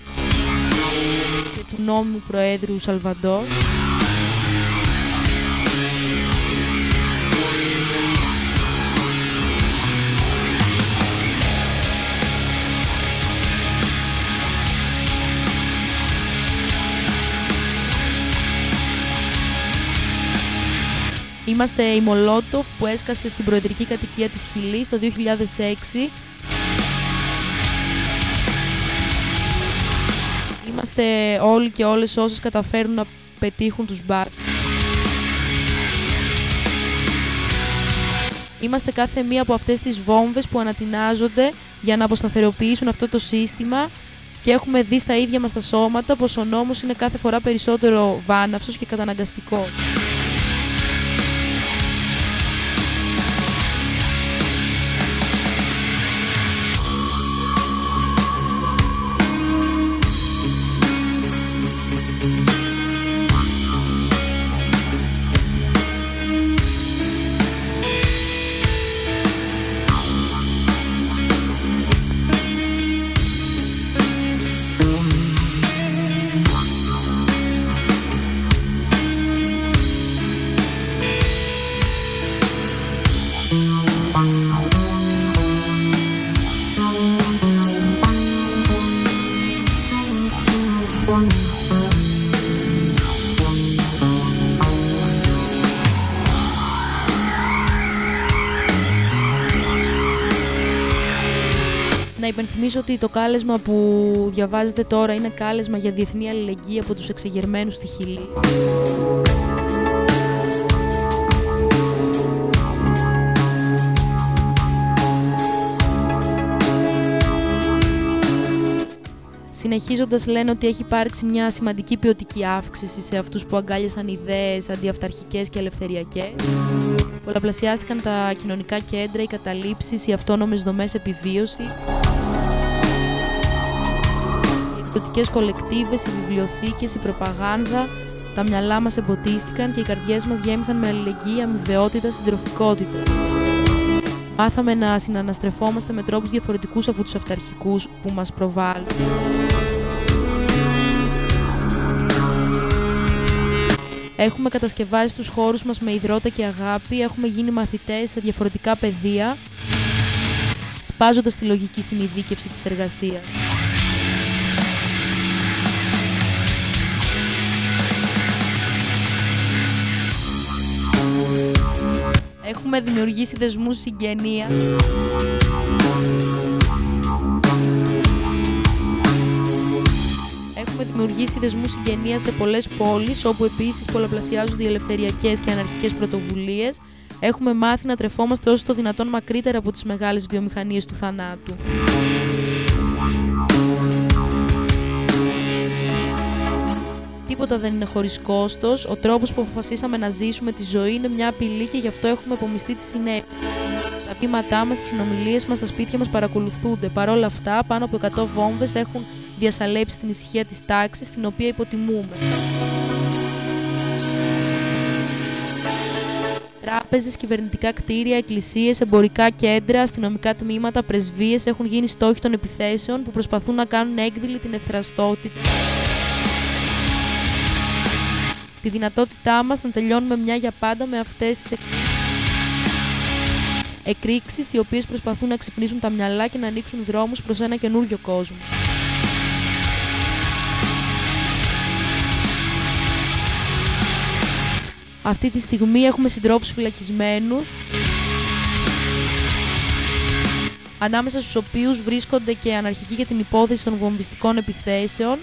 και του νόμιμου Προέδρου Σαλβαντόρ. Είμαστε η Μολότοφ που έσκασε στην προεδρική κατοικία της Χιλής το 2006 Είμαστε όλοι και όλες όσες καταφέρουν να πετύχουν τους μπάρους. Είμαστε κάθε μία από αυτές τις βόμβες που ανατινάζονται για να αποσταθεροποιήσουν αυτό το σύστημα και έχουμε δει στα ίδια μας τα σώματα πως ο νόμος είναι κάθε φορά περισσότερο βάναυσος και καταναγκαστικός. Να υπενθυμίσω ότι το κάλεσμα που διαβάζετε τώρα είναι κάλεσμα για διεθνή αλληλεγγύη από τους εξεγερμένους στη Χιλή. Συνεχίζοντας λένε ότι έχει υπάρξει μια σημαντική ποιοτική αύξηση σε αυτούς που αγκάλιασαν ιδέες αντιαυταρχικές και ελευθεριακές. Πολλαπλασιάστηκαν τα κοινωνικά κέντρα, οι καταλήψεις, οι αυτόνομες δομές επιβίωσης, οι εκδοτικές κολεκτίβες, οι βιβλιοθήκες, η προπαγάνδα, τα μυαλά μας εμποτίστηκαν και οι καρδιές μας γέμισαν με αλληλεγγύη, αμοιβαιότητα, συντροφικότητα. Μάθαμε να συναναστρεφόμαστε με τρόπους διαφορετικούς από τους αυταρχικούς που μας προβάλλουν. Έχουμε κατασκευάσει τους χώρους μας με υδρότα και αγάπη, έχουμε γίνει μαθητές σε διαφορετικά πεδία, σπάζοντας τη λογική στην ειδίκευση της εργασίας. Έχουμε δημιουργήσει δεσμούς συγγενεία. Έχουμε δημιουργήσει δεσμούς συγγενεία σε πολλές πόλεις, όπου επίσης πολλαπλασιάζονται οι ελευθεριακές και αναρχικές πρωτοβουλίες. Έχουμε μάθει να τρεφόμαστε όσο το δυνατόν μακρύτερα από τις μεγάλες βιομηχανίες του θανάτου. Τίποτα δεν είναι χωρίς κόστος. Ο τρόπος που αποφασίσαμε να ζήσουμε τη ζωή είναι μια απειλή και γι' αυτό έχουμε απομειστεί τη συνέπεια. Τα βήματά μας, οι συνομιλίες μας, τα σπίτια μας παρακολουθούνται. Παρ' όλα αυτά, πάνω από 100 βόμβες έχουν διασαλέψει την ησυχία της τάξης, την οποία υποτιμούμε. Τράπεζες, κυβερνητικά κτίρια, εκκλησίες, εμπορικά κέντρα, αστυνομικά τμήματα, πρεσβείες έχουν γίνει στόχοι των επιθέσεων που προσπαθούν να κάνουν έκδηλη την ευθραστότητα. Τη δυνατότητά μας να τελειώνουμε μια για πάντα με αυτές τις εκρήξεις οι οποίες προσπαθούν να ξυπνήσουν τα μυαλά και να ανοίξουν δρόμους προς ένα καινούριο κόσμο. Αυτή τη στιγμή έχουμε συντρόφους φυλακισμένους ανάμεσα στους οποίους βρίσκονται και αναρχικοί για την υπόθεση των βομβιστικών επιθέσεων.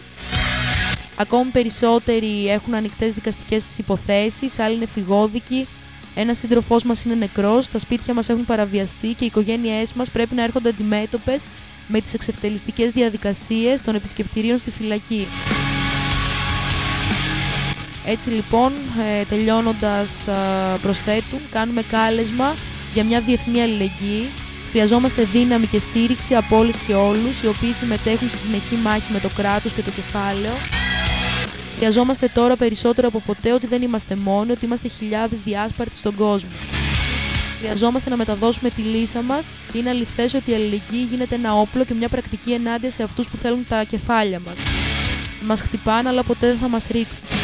Ακόμη περισσότεροι έχουν ανοιχτές δικαστικές υποθέσεις, άλλοι είναι φυγόδικοι. Ένας σύντροφός μας είναι νεκρός, τα σπίτια μας έχουν παραβιαστεί και οι οικογένειές μας πρέπει να έρχονται αντιμέτωπες με τις εξευτελιστικές διαδικασίες των επισκεπτηρίων στη φυλακή. Έτσι λοιπόν, ε, τελειώνοντας ε, προσθέτουν, κάνουμε κάλεσμα για μια διεθνή αλληλεγγύη. Χρειαζόμαστε δύναμη και στήριξη από όλες και όλους, οι οποίοι συμμετέχουν στη συνεχή μάχη με το κράτος και το κεφάλαιο. Χρειαζόμαστε τώρα περισσότερο από ποτέ ότι δεν είμαστε μόνοι, ότι είμαστε χιλιάδες διάσπαρτοι στον κόσμο. Χρειαζόμαστε να μεταδώσουμε τη λύσα μας και είναι αληθές ότι η αλληλεγγύη γίνεται ένα όπλο και μια πρακτική ενάντια σε αυτούς που θέλουν τα κεφάλια μας. Μας χτυπάνε, αλλά ποτέ δεν θα μας ρίξουν.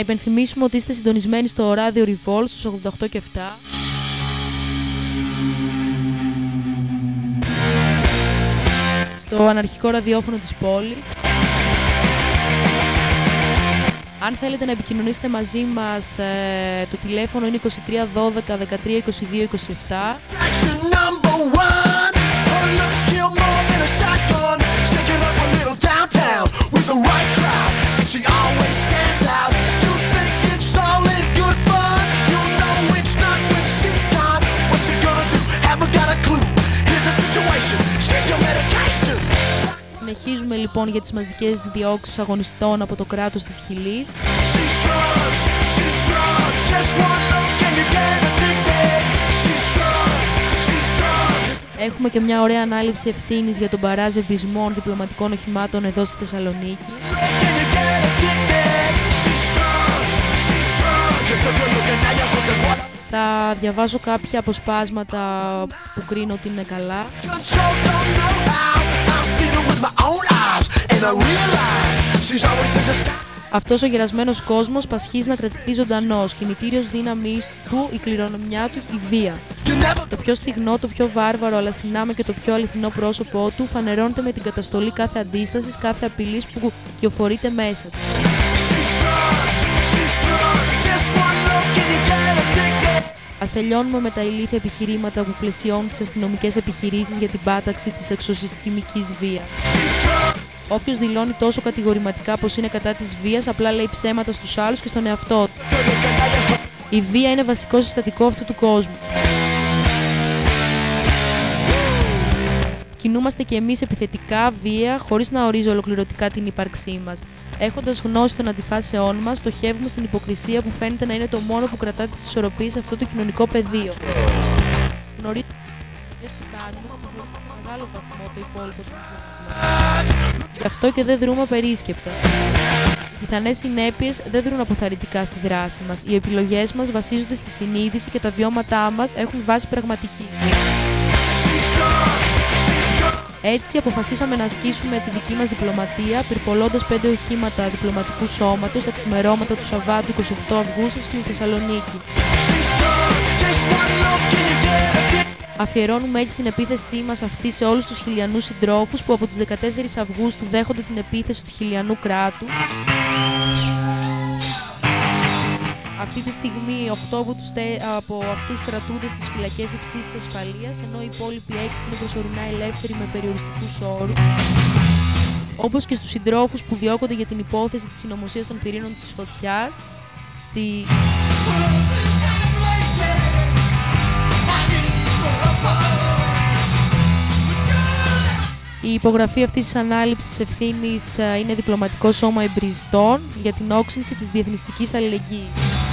Υπενθυμίσουμε ότι είστε συντονισμένοι στο ράδιο Revolt στους 88 και 7. Στο αναρχικό ραδιόφωνο της πόλης. Αν θέλετε να επικοινωνήσετε μαζί μας, ε, το τηλέφωνο είναι 23 12 13 22 27. Συνεχίζουμε λοιπόν για τις μαζικές διώξεις αγωνιστών από το κράτος της Χιλής. Έχουμε και μια ωραία ανάληψη ευθύνης για τον μπαράζ εμπισμών διπλωματικών οχημάτων εδώ στη Θεσσαλονίκη. Θα διαβάζω κάποια αποσπάσματα που κρίνω ότι είναι καλά. Αυτός ο γερασμένος κόσμος πασχίζει να κρατηθεί ζωντανός. Κινητήριος δύναμη του, η κληρονομιά του, η βία. Το πιο στιγνό, το πιο βάρβαρο, αλλά συνάμα και το πιο αληθινό πρόσωπό του φανερώνεται με την καταστολή κάθε αντίστασης, κάθε απειλής που κυοφορείται μέσα του. Α τελειώνουμε με τα ηλίθια επιχειρήματα που πλαισιώνουν τις αστυνομικές επιχειρήσεις για την πάταξη της εξωσυστημικής βίας. Όποιος δηλώνει τόσο κατηγορηματικά πως είναι κατά της βίας, απλά λέει ψέματα στους άλλους και στον εαυτό του. Η βία είναι βασικό συστατικό αυτού του κόσμου. Κινούμαστε κι εμείς επιθετικά, βία, χωρίς να ορίζει ολοκληρωτικά την ύπαρξή μας. Έχοντας γνώση των αντιφάσεών μας, στοχεύουμε στην υποκρισία που φαίνεται να είναι το μόνο που κρατά τις ισορροπίες σε αυτό το κοινωνικό πεδίο. Γνωρίζουμε που κάνουμε σε μεγάλο βαθμό το υπόλοιπο του Γι' αυτό και δεν δρούμε απερίσκεπτα. Οι πιθανές συνέπειες δεν δρούν αποθαρρυντικά στη δράση μας. Οι επιλογές μας βασίζονται στη συνείδηση και τα βιώματά μας έχουν βάση πραγματική. Έτσι, αποφασίσαμε να ασκήσουμε τη δική μας διπλωματία, πυρπολώντας πέντε οχήματα διπλωματικού σώματος τα ξημερώματα του Σαββάτου 28 Αυγούστου στη Θεσσαλονίκη. Αφιερώνουμε έτσι την επίθεσή μας αυτή σε όλους τους χιλιανούς συντρόφους που από τις 14 Αυγούστου δέχονται την επίθεση του χιλιανού κράτου. Αυτή τη στιγμή 8 από, τους, τε- από αυτούς κρατούνται στις φυλακές υψής ασφαλείας, ενώ οι υπόλοιποι 6 είναι προσωρινά ελεύθεροι με περιοριστικούς όρους. Όπως και στους συντρόφους που διώκονται για την υπόθεση της συνωμοσίας των πυρήνων της φωτιάς, στη... Η υπογραφή αυτής της ανάληψης ευθύνης ε, είναι διπλωματικό σώμα εμπριστών για την όξυνση της διεθνιστικής αλληλεγγύης.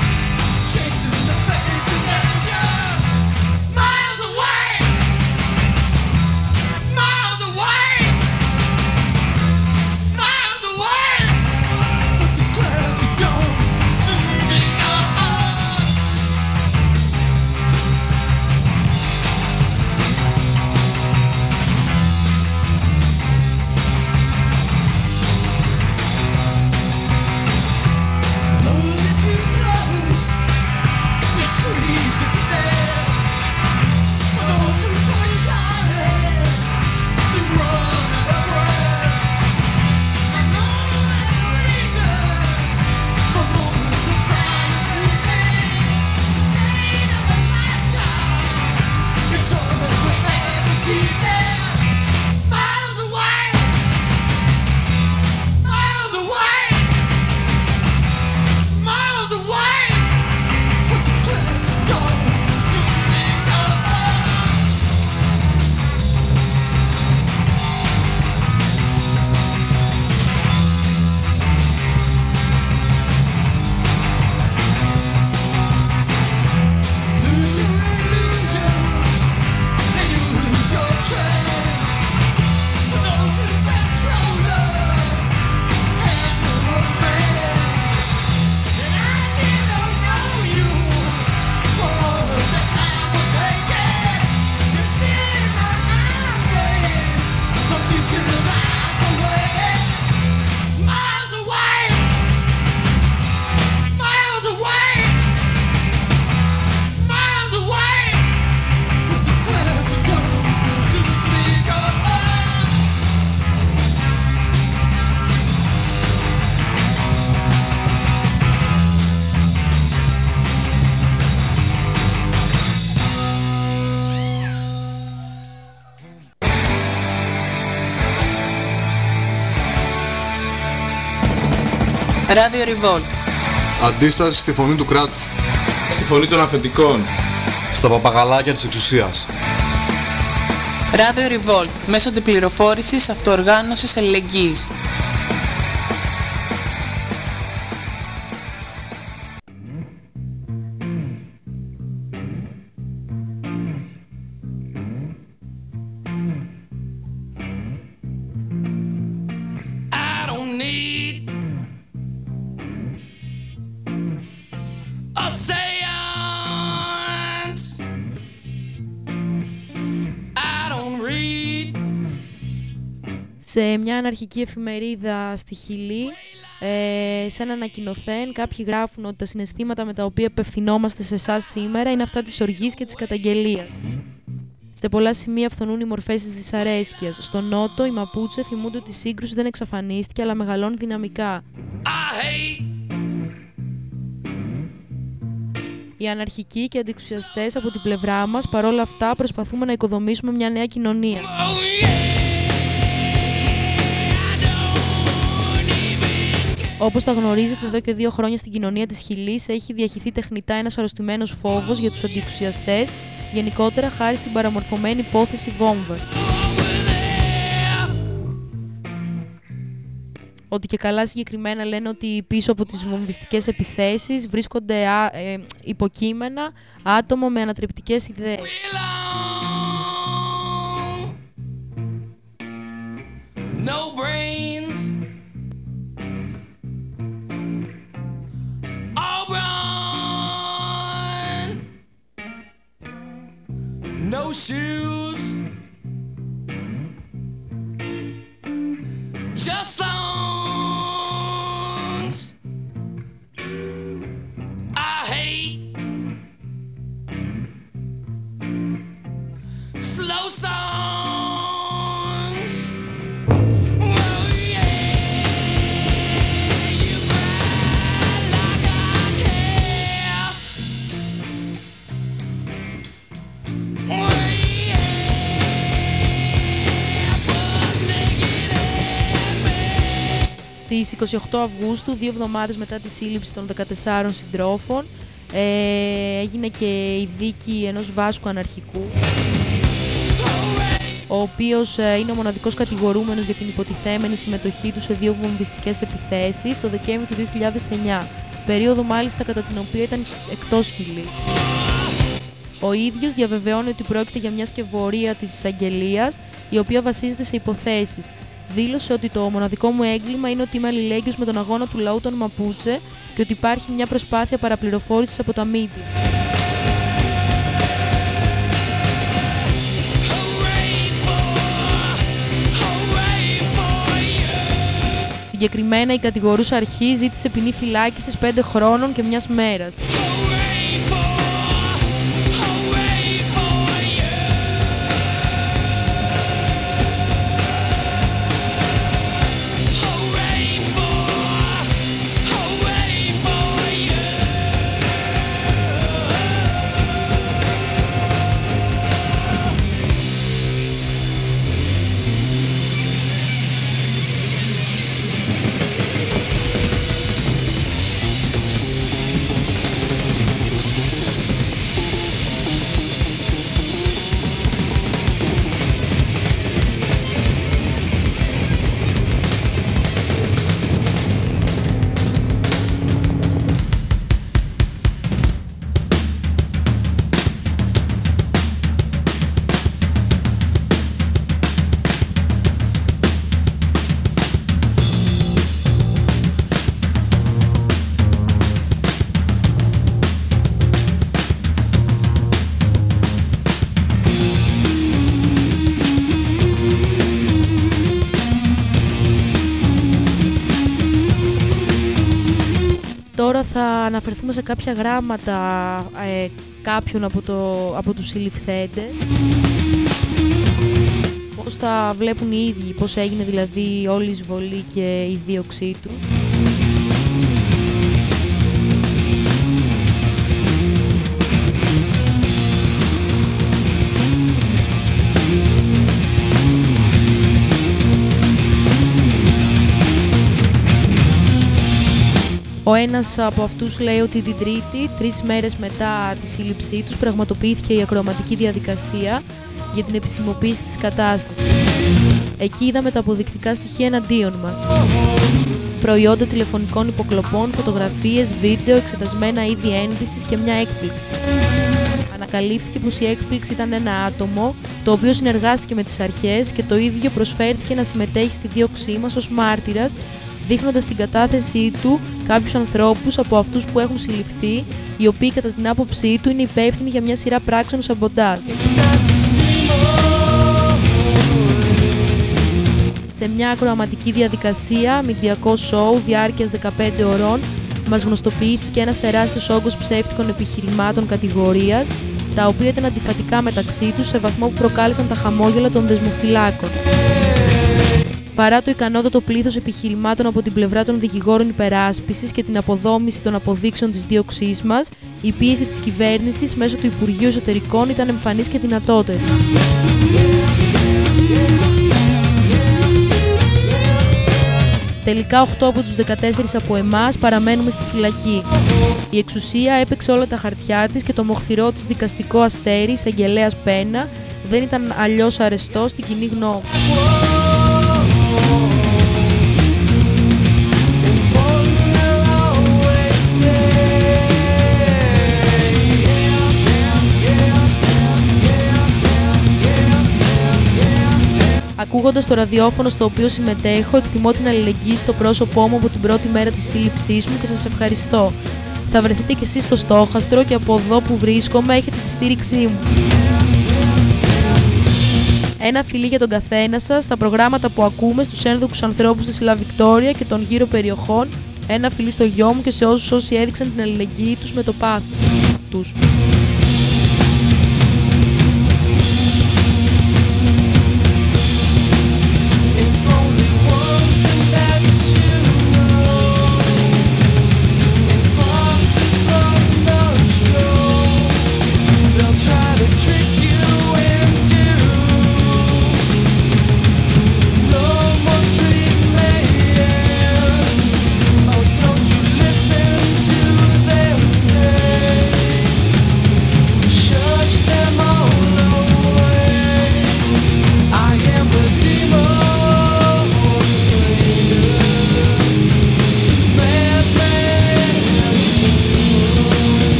Ράδιο Revolt. Αντίσταση στη φωνή του κράτους. Στη φωνή των αφεντικών. Στα παπαγαλάκια της εξουσίας. Ράδιο Revolt. Μέσω την πληροφόρησης, αυτοοργάνωσης, αλληλεγγύης. Σε μια αναρχική εφημερίδα στη Χιλή, ε, σε ένα ανακοινωθέν, κάποιοι γράφουν ότι τα συναισθήματα με τα οποία απευθυνόμαστε σε εσάς σήμερα είναι αυτά της οργής και της καταγγελίας. Σε πολλά σημεία φθονούν οι μορφές της δυσαρέσκειας. Στο Νότο, οι Μαπούτσε θυμούνται ότι η σύγκρουση δεν εξαφανίστηκε, αλλά μεγαλώνει δυναμικά. Οι αναρχικοί και αντιξουσιαστέ από την πλευρά μας, παρόλα αυτά, προσπαθούμε να οικοδομήσουμε μια νέα κοινωνία. Όπως τα γνωρίζετε εδώ και δύο χρόνια στην κοινωνία της Χιλής έχει διαχυθεί τεχνητά ένας αρρωστημένος φόβος για τους αντιεξουσιαστές, γενικότερα χάρη στην παραμορφωμένη υπόθεση βόμβας. Ότι και καλά συγκεκριμένα λένε ότι πίσω από τις βομβιστικές επιθέσεις βρίσκονται α, ε, υποκείμενα άτομα με ανατρεπτικές ιδέες. No brains. No shoes. Just songs. Στις 28 Αυγούστου, δύο εβδομάδες μετά τη σύλληψη των 14 συντρόφων, ε, έγινε και η δίκη ενός Βάσκου αναρχικού, ο οποίος ε, είναι ο μοναδικός κατηγορούμενος για την υποτιθέμενη συμμετοχή του σε δύο βομβιστικές επιθέσεις το Δεκέμβριο του 2009, περίοδο μάλιστα κατά την οποία ήταν εκτός χιλή. Ο ίδιος διαβεβαιώνει ότι πρόκειται για μια σκευωρία της εισαγγελίας, η οποία βασίζεται σε υποθέσεις. Δήλωσε ότι το μοναδικό μου έγκλημα είναι ότι είμαι αλληλέγγυος με τον αγώνα του λαού των Μαπούτσε και ότι υπάρχει μια προσπάθεια παραπληροφόρησης από τα μίδια. Συγκεκριμένα η κατηγορούσα αρχή ζήτησε ποινή φυλάκισης 5 χρόνων και μιας μέρας. Αναφερθούμε σε κάποια γράμματα ε, κάποιων από, το, από τους συλληφθέντες. Πώς θα βλέπουν οι ίδιοι, πώς έγινε δηλαδή όλη η εισβολή και η δίωξή τους. Ο ένας από αυτούς λέει ότι την Τρίτη, τρεις μέρες μετά τη σύλληψή τους, πραγματοποιήθηκε η ακροαματική διαδικασία για την επισημοποίηση της κατάστασης. Εκεί είδαμε τα αποδεικτικά στοιχεία εναντίον μας. Προϊόντα τηλεφωνικών υποκλοπών, φωτογραφίες, βίντεο, εξετασμένα είδη ένδυσης και μια έκπληξη. Ανακαλύφθηκε πως η έκπληξη ήταν ένα άτομο, το οποίο συνεργάστηκε με τις αρχές και το ίδιο προσφέρθηκε να συμμετέχει στη δίωξή μας ως μάρτυρας δείχνοντας την κατάθεσή του κάποιους ανθρώπους από αυτούς που έχουν συλληφθεί, οι οποίοι κατά την άποψή του είναι υπεύθυνοι για μια σειρά πράξεων σαμποντάζ. Σε μια ακροαματική διαδικασία, μηντιακό σοου διάρκειας 15 ωρών, μας γνωστοποιήθηκε ένας τεράστιος όγκος ψεύτικων επιχειρημάτων κατηγορίας, τα οποία ήταν αντιφατικά μεταξύ τους σε βαθμό που προκάλεσαν τα χαμόγελα των δεσμοφυλάκων. Παρά το ικανότατο πλήθος επιχειρημάτων από την πλευρά των δικηγόρων υπεράσπισης και την αποδόμηση των αποδείξεων της δίωξής μας, η πίεση της κυβέρνησης μέσω του Υπουργείου Εσωτερικών ήταν εμφανής και δυνατότερη. Τελικά 8 από τους 14 από εμάς παραμένουμε στη φυλακή. Η εξουσία έπαιξε όλα τα χαρτιά της και το μοχθηρό της δικαστικό αστέρι, εισαγγελέας Πένα, δεν ήταν αλλιώς αρεστό στην κοινή γνώμη. Ακούγοντας το ραδιόφωνο στο οποίο συμμετέχω, εκτιμώ την αλληλεγγύη στο πρόσωπό μου από την πρώτη μέρα της σύλληψής μου και σας ευχαριστώ. Θα βρεθείτε κι εσείς στο στόχαστρο και από εδώ που βρίσκομαι έχετε τη στήριξή μου. Ένα φιλί για τον καθένα σας στα προγράμματα που ακούμε στους ένδοξους ανθρώπους της Λα Βικτόρια και των γύρω περιοχών. Ένα φιλί στο γιο μου και σε όσους όσοι έδειξαν την αλληλεγγύη τους με το πάθος τους.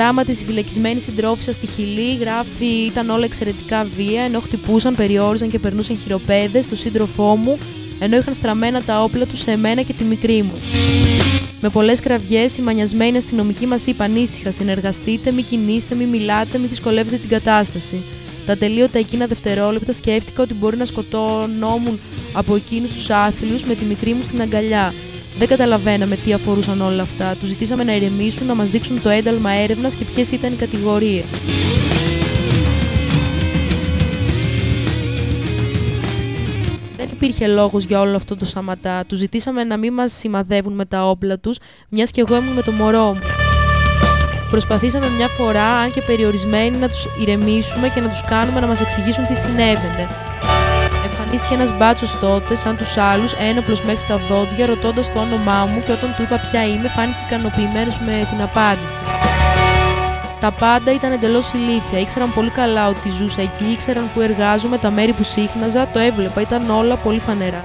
Γράμμα της φυλακισμένης συντρόφισσας στη Χιλή γράφει ήταν όλα εξαιρετικά βία ενώ χτυπούσαν, περιόριζαν και περνούσαν χειροπέδες στο σύντροφό μου ενώ είχαν στραμμένα τα όπλα τους σε εμένα και τη μικρή μου. Με πολλές κραυγές, οι μανιασμένοι αστυνομικοί μας είπαν ήσυχα: συνεργαστείτε, μη κινείστε, μη μιλάτε, μη δυσκολεύετε την κατάσταση. Τα τελείωτα εκείνα δευτερόλεπτα σκέφτηκα ότι μπορεί να σκοτώνόμουν από εκείνους τους άθλιους με τη μικρή μου στην αγκαλιά. Δεν καταλαβαίναμε τι αφορούσαν όλα αυτά. Τους ζητήσαμε να ηρεμήσουν, να μας δείξουν το ένταλμα έρευνας και ποιες ήταν οι κατηγορίες. Δεν υπήρχε λόγος για όλο αυτό το σαματά. Τους ζητήσαμε να μην μας σημαδεύουν με τα όπλα τους, μιας και εγώ ήμουν με το μωρό μου. Προσπαθήσαμε μια φορά, αν και περιορισμένοι, να τους ηρεμήσουμε και να τους κάνουμε να μας εξηγήσουν τι συνέβαινε. Εμφανίστηκε ένας μπάτσος τότε, σαν τους άλλους, ένοπλος μέχρι τα δόντια, ρωτώντας το όνομά μου και όταν του είπα ποια είμαι, φάνηκε ικανοποιημένος με την απάντηση. Τα πάντα ήταν εντελώς ηλίθια. Ήξεραν πολύ καλά ότι ζούσα εκεί, ήξεραν που εργάζομαι, τα μέρη που σύχναζα, το έβλεπα, ήταν όλα πολύ φανερά.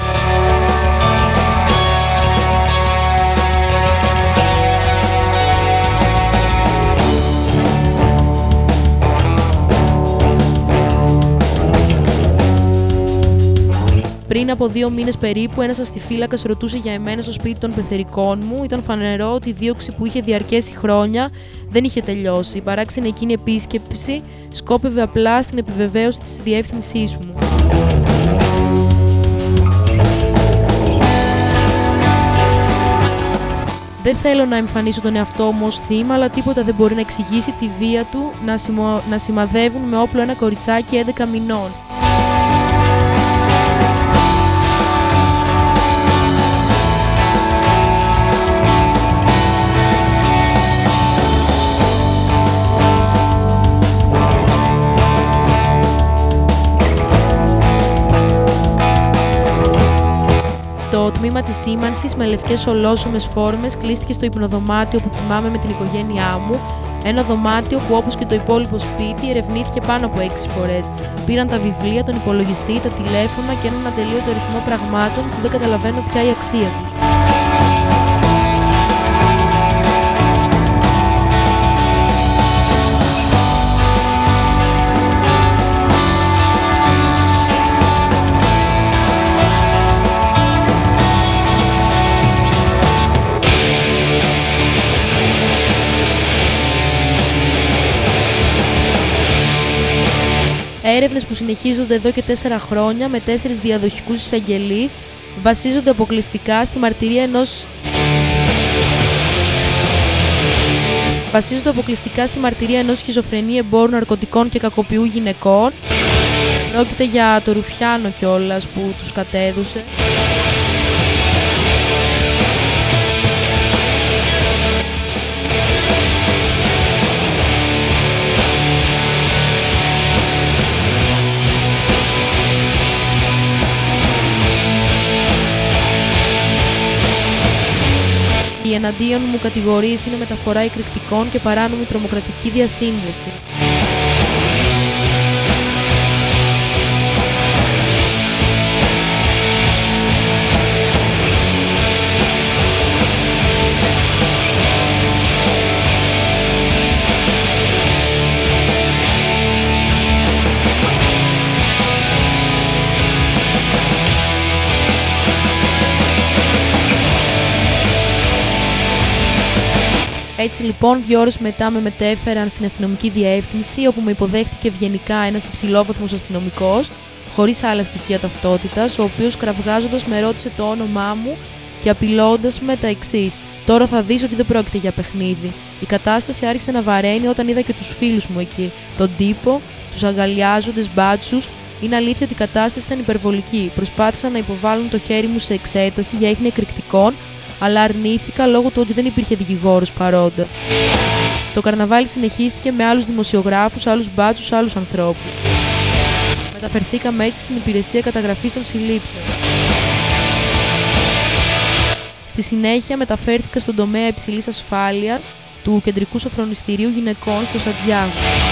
Πριν από δύο μήνες περίπου, ένας αστιφύλακας ρωτούσε για εμένα στο σπίτι των πεθερικών μου. Ήταν φανερό ότι η δίωξη που είχε διαρκέσει χρόνια δεν είχε τελειώσει. Η παράξενη εκείνη επίσκεψη σκόπευε απλά στην επιβεβαίωση της διεύθυνσής μου. Δεν θέλω να εμφανίσω τον εαυτό μου ως θύμα, αλλά τίποτα δεν μπορεί να εξηγήσει τη βία του να, σημο... να σημαδεύουν με όπλο ένα κοριτσάκι 11 μηνών. Το τμήμα της σήμανσης με λευκές ολόσωμες φόρμες κλείστηκε στο υπνοδωμάτιο που κοιμάμαι με την οικογένειά μου. Ένα δωμάτιο που όπως και το υπόλοιπο σπίτι ερευνήθηκε πάνω από 6 φορές. Πήραν τα βιβλία, τον υπολογιστή, τα τηλέφωνα και έναν ατελείωτο αριθμό πραγμάτων που δεν καταλαβαίνω πια η αξία τους. Έρευνες που συνεχίζονται εδώ και τέσσερα χρόνια με τέσσερις διαδοχικούς εισαγγελείς βασίζονται αποκλειστικά στη μαρτυρία ενό. Βασίζονται αποκλειστικά στη μαρτυρία ενός σχιζοφρενή εμπόρου ναρκωτικών και κακοποιού γυναικών. Πρόκειται για το Ρουφιάνο κιόλας που τους κατέδουσε. Εναντίον μου κατηγορίες είναι μεταφορά εκρηκτικών και παράνομη τρομοκρατική διασύνδεση. Έτσι λοιπόν, δύο ώρες μετά με μετέφεραν στην αστυνομική διεύθυνση, όπου με υποδέχτηκε ευγενικά ένας υψηλόβαθμος αστυνομικός, χωρίς άλλα στοιχεία ταυτότητας, ο οποίος κραυγάζοντας με ρώτησε το όνομά μου και απειλώντας με τα εξής. Τώρα θα δεις ότι δεν πρόκειται για παιχνίδι. Η κατάσταση άρχισε να βαραίνει όταν είδα και τους φίλους μου εκεί. Τον τύπο, τους αγκαλιάζοντες μπάτσους. Είναι αλήθεια ότι η κατάσταση ήταν υπερβολική. Προσπάθησαν να υποβάλουν το χέρι μου σε εξέταση για ίχνη εκρηκτικών, αλλά αρνήθηκα λόγω του ότι δεν υπήρχε δικηγόρος παρόντας. Το καρναβάλι συνεχίστηκε με άλλους δημοσιογράφους, άλλους μπάτσους, άλλους ανθρώπους. Μεταφερθήκαμε έτσι στην υπηρεσία καταγραφής των συλλήψεων. Στη συνέχεια μεταφέρθηκα στον τομέα υψηλής ασφάλειας του Κεντρικού Σοφρονιστηρίου Γυναικών στο Σαντιάγο.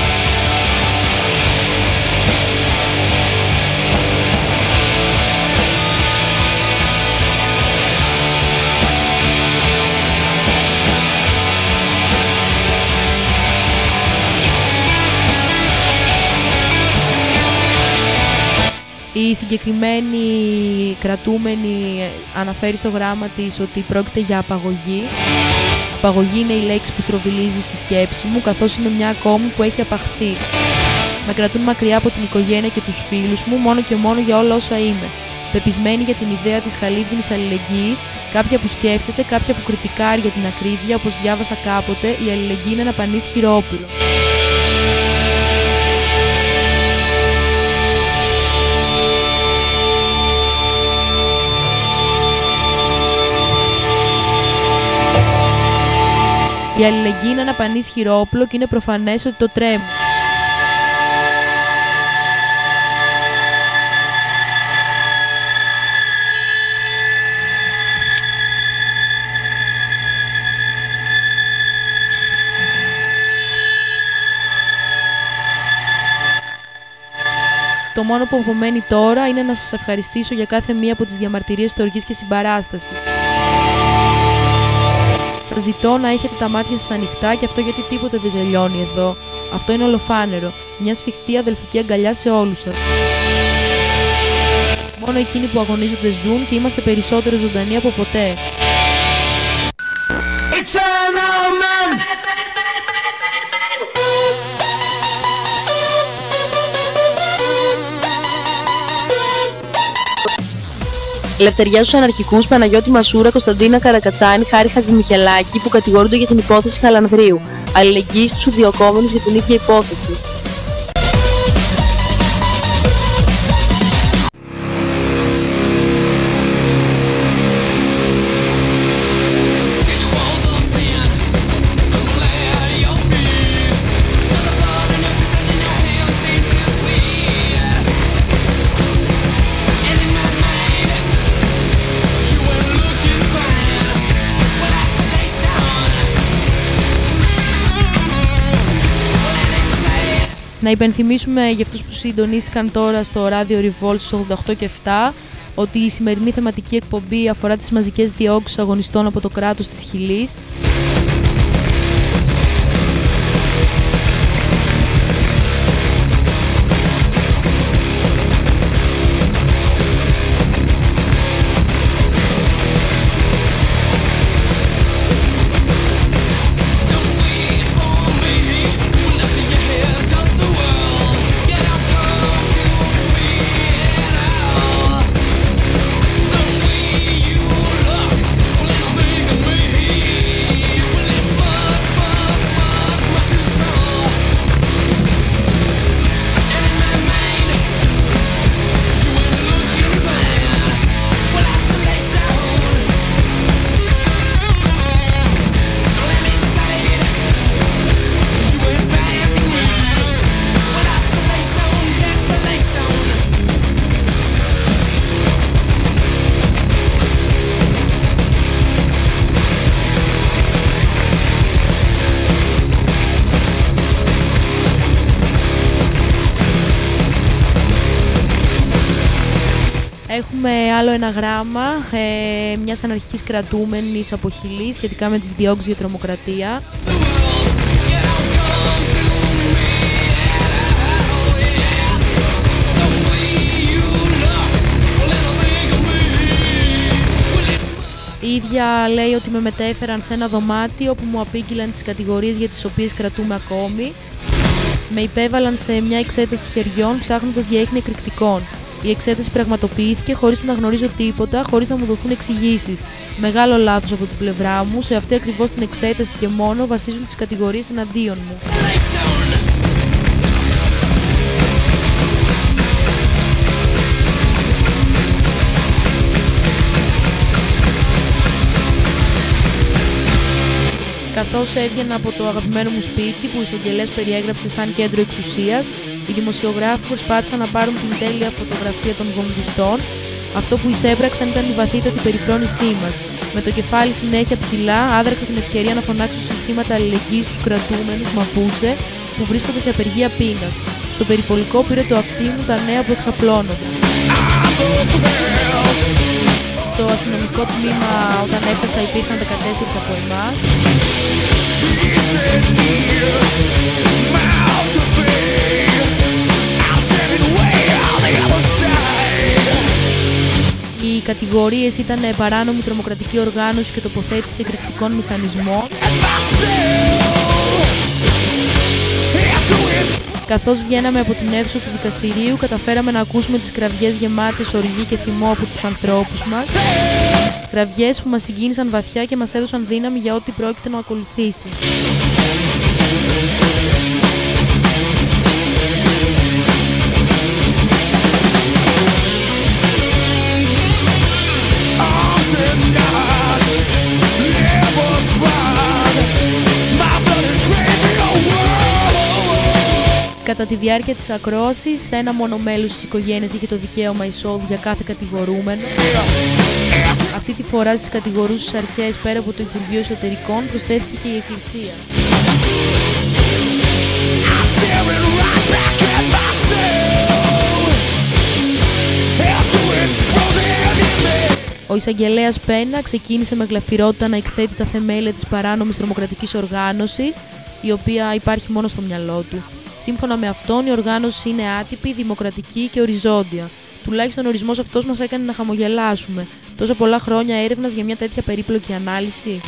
Η συγκεκριμένη κρατούμενη αναφέρει στο γράμμα της ότι πρόκειται για απαγωγή. Απαγωγή είναι η λέξη που στροβιλίζει στη σκέψη μου, καθώς είναι μια ακόμη που έχει απαχθεί. Με κρατούν μακριά από την οικογένεια και τους φίλους μου, μόνο και μόνο για όλα όσα είμαι. Πεπισμένη για την ιδέα της χαλίβδινης αλληλεγγύης, κάποια που σκέφτεται, κάποια που κριτικάρει για την ακρίβεια, όπως διάβασα κάποτε, η αλληλεγγύη είναι ένα πανίσχυρο όπλο. Η αλληλεγγύη είναι ένα πανίσχυρο όπλο και είναι προφανές ότι το τρέμουν. Το μόνο που απομένει τώρα είναι να σας ευχαριστήσω για κάθε μία από τις διαμαρτυρίες στοργής και συμπαράστασης. Σας ζητώ να έχετε τα μάτια σας ανοιχτά και αυτό γιατί τίποτε δεν τελειώνει εδώ. Αυτό είναι ολοφάνερο. Μια σφιχτή αδελφική αγκαλιά σε όλους σας. Μόνο εκείνοι που αγωνίζονται ζουν και είμαστε περισσότερο ζωντανοί από ποτέ. Ελευθεριά στους αναρχικούς Παναγιώτη Μασούρα, Κωνσταντίνα Καρακατσάνη, Χάρη Χατζημιχελάκη που κατηγορούνται για την υπόθεση Χαλανδρίου. Αλληλεγγύη στους ιδιοκόμενους για την ίδια υπόθεση. Να υπενθυμίσουμε για αυτούς που συντονίστηκαν τώρα στο ράδιο Revolt στους 88 και 7 ότι η σημερινή θεματική εκπομπή αφορά τις μαζικές διώξεις αγωνιστών από το κράτος της Χιλής. Γράμμα ε, μιας αναρχικής κρατούμενης από Χιλή σχετικά με τις διώξεις για τρομοκρατία. Η ίδια λέει ότι με μετέφεραν σε ένα δωμάτιο που μου απήγγειλαν τις κατηγορίες για τις οποίες κρατούμε ακόμη. Με υπέβαλαν σε μια εξέταση χεριών ψάχνοντας για ίχνη εκρηκτικών. Η εξέταση πραγματοποιήθηκε χωρίς να γνωρίζω τίποτα, χωρίς να μου δοθούν εξηγήσεις. Μεγάλο λάθος από την πλευρά μου, σε αυτή ακριβώς την εξέταση και μόνο βασίζουν τις κατηγορίες εναντίον μου. Καθώς έβγαινα από το αγαπημένο μου σπίτι που η εισαγγελέα περιέγραψε σαν κέντρο εξουσίας, οι δημοσιογράφοι προσπάθησαν να πάρουν την τέλεια φωτογραφία των βομβιστών. Αυτό που εισέπραξαν ήταν η βαθύτατη περιφρόνησή μας. Με το κεφάλι συνέχεια ψηλά, άδραξα την ευκαιρία να φωνάξω συνθήματα αλληλεγγύης στους κρατούμενους Μαπούτσε που βρίσκονται σε απεργία πείνας. Στο περιπολικό πήρε το αυτί μου τα νέα που εξαπλώνονται. Στο αστυνομικό τμήμα όταν έφτασα υπήρχαν 14 από εμάς. Κατηγορίες ήταν παράνομη τρομοκρατική οργάνωση και τοποθέτηση εκρηκτικών μηχανισμών. Καθώς βγαίναμε από την αίθουσα του δικαστηρίου, καταφέραμε να ακούσουμε τις κραυγές γεμάτες οργή και θυμό από τους ανθρώπους μας. Κραυγές που μας συγκίνησαν βαθιά και μας έδωσαν δύναμη για ό,τι πρόκειται να ακολουθήσει. Κατά τη διάρκεια της ακρόασης, ένα μόνο μέλος της οικογένειας είχε το δικαίωμα εισόδου για κάθε κατηγορούμενο. Αυτή τη φορά στις κατηγορούσες αρχές πέρα από το Υπουργείο Εσωτερικών προσθέθηκε και η Εκκλησία. Ο εισαγγελέας Πένα ξεκίνησε με γλαφυρότητα να εκθέτει τα θεμέλια της παράνομης τρομοκρατικής οργάνωσης, η οποία υπάρχει μόνο στο μυαλό του. Σύμφωνα με αυτόν, η οργάνωση είναι άτυπη, δημοκρατική και οριζόντια. Τουλάχιστον ο ορισμός αυτός μας έκανε να χαμογελάσουμε. Τόσα πολλά χρόνια έρευνας για μια τέτοια περίπλοκη ανάλυση.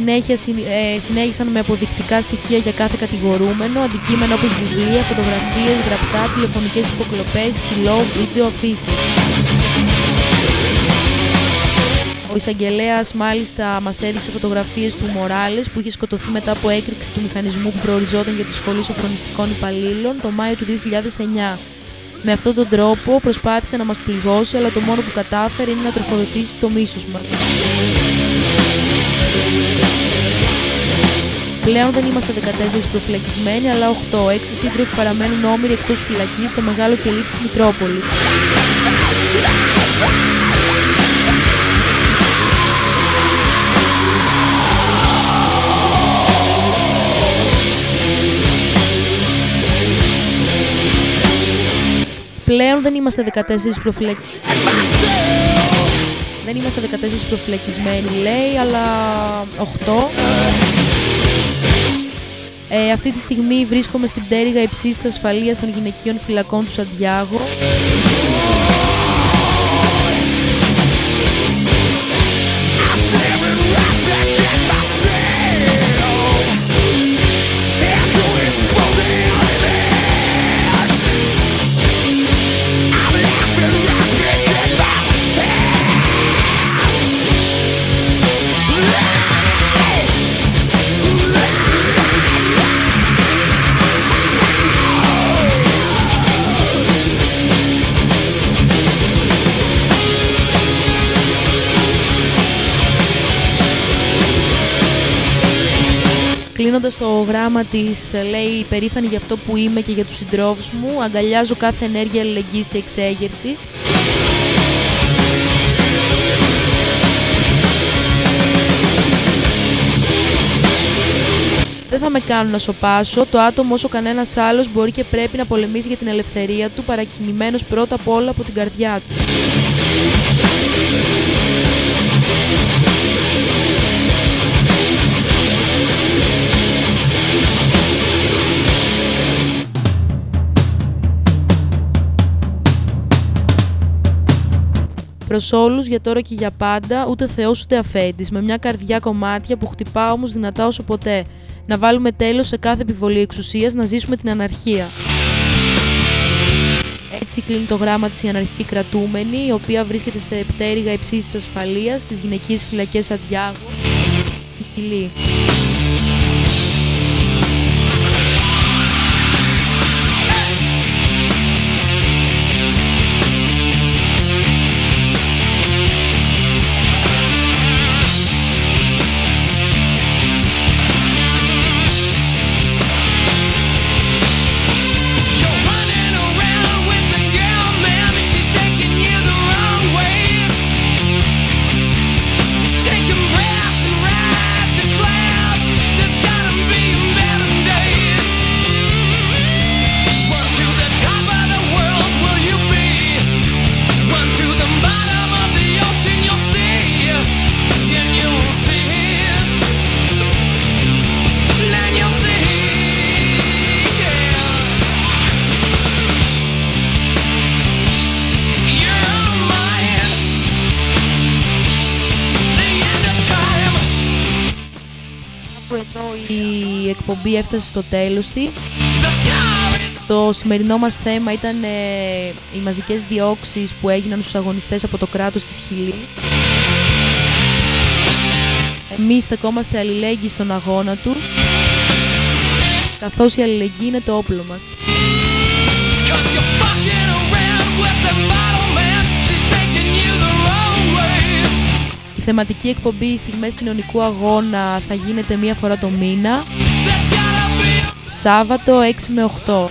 Συνέχεια συ- ε, συνέχισαν με αποδεικτικά στοιχεία για κάθε κατηγορούμενο, αντικείμενα όπως βιβλία, φωτογραφίες, γραπτά, τηλεφωνικές υποκλοπές, στυλό, βίντεο, αφήσεις. Ο εισαγγελέας μάλιστα μας έδειξε φωτογραφίες του Μοράλες που είχε σκοτωθεί μετά από έκρηξη του μηχανισμού που προοριζόταν για τη Σχολή Σοφρονιστικών Υπαλλήλων το Μάιο του 2009. Με αυτόν τον τρόπο προσπάθησε να μας πληγώσει, αλλά το μόνο που κατάφερε είναι να τροφοδοτήσει το μίσος μας. Πλέον δεν είμαστε 14 προφυλακισμένοι, αλλά 8. Έξι σύντροφοι παραμένουν όμοιροι εκτός φυλακής στο μεγάλο κελί της Μητρόπολης. Πλέον δεν είμαστε 14 προφυλακισμένοι. Δεν είμαστε 14 προφυλακισμένοι, λέει, αλλά 8. Ε, αυτή τη στιγμή βρίσκομαι στην πτέρυγα υψής ασφαλείας των γυναικείων φυλακών του Σαντιάγο. Κλείνοντας το γράμμα της, λέει περήφανη για αυτό που είμαι και για τους συντρόφους μου, αγκαλιάζω κάθε ενέργεια αλληλεγγύης και εξέγερσης. Δεν θα με κάνουν να σοπάσω. Το άτομο όσο κανένας άλλος μπορεί και πρέπει να πολεμήσει για την ελευθερία του, παρακινημένος πρώτα απ' όλα από την καρδιά του. Προς όλους για τώρα και για πάντα, ούτε Θεός ούτε αφέντης, με μια καρδιά κομμάτια που χτυπά όμως δυνατά όσο ποτέ. Να βάλουμε τέλος σε κάθε επιβολή εξουσίας, να ζήσουμε την αναρχία. Έτσι κλείνει το γράμμα της η αναρχική κρατούμενη, η οποία βρίσκεται σε πτέρυγα υψής της ασφαλείας στις γυναικείες φυλακές Αντιάγου, στη Χιλή. Έφτασε στο τέλος της. Το σημερινό μας θέμα ήταν ε, οι μαζικές διώξεις που έγιναν στους αγωνιστές από το κράτος της Χιλής. Εμείς στεκόμαστε αλληλέγγυοι στον αγώνα του, καθώς η αλληλεγγύη είναι το όπλο μας. Η θεματική εκπομπή Στιγμές Κοινωνικού Αγώνα θα γίνεται μία φορά το μήνα. Σάββατο 6 με 8.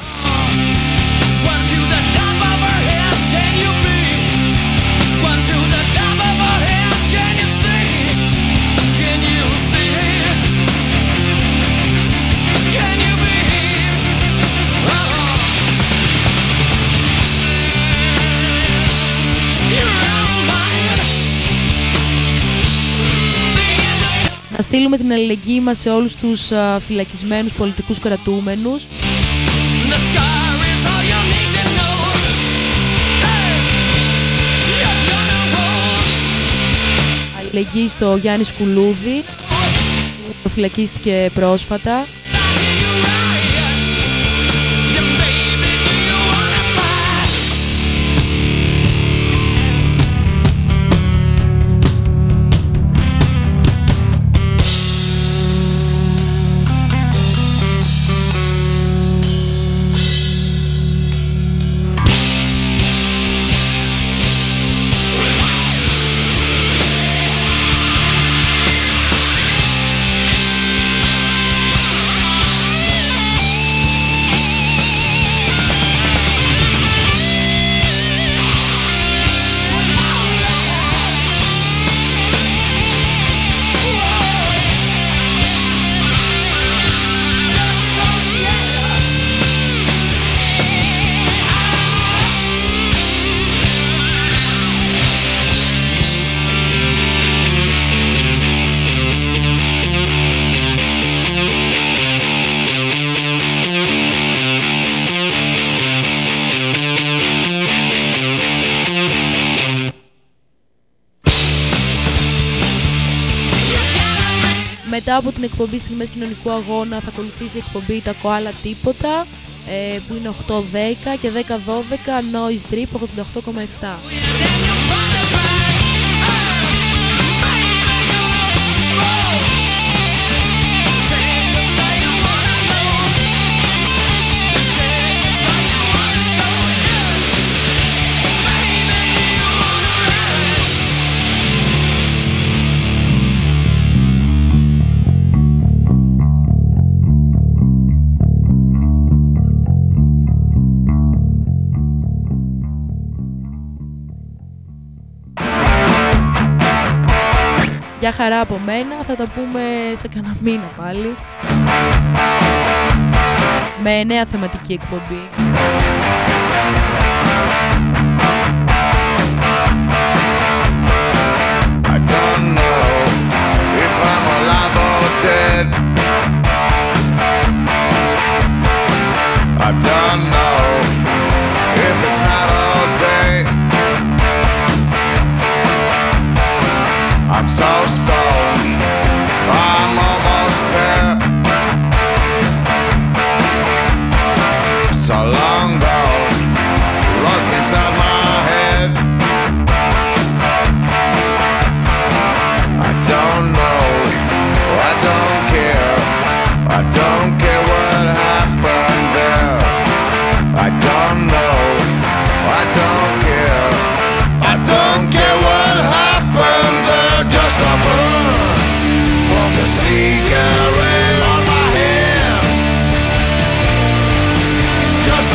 Στείλουμε την αλληλεγγύη μας σε όλους τους α, φυλακισμένους πολιτικούς κρατούμενους. Αλληλεγγύη στο Γιάννη Σκουλούδη, που φυλακίστηκε πρόσφατα. Την εκπομπή Στιγμές Κοινωνικού Αγώνα θα ακολουθήσει η εκπομπή Τα Κοάλα Τίποτα ε, που είναι 8-10 και 10-12 Noise Drip 88,7. Γεια χαρά από μένα, θα τα πούμε σε κανένα μήνα πάλι. Με νέα θεματική εκπομπή. I don't know if I'm alive or I'm so stoned. I'm almost there. So long.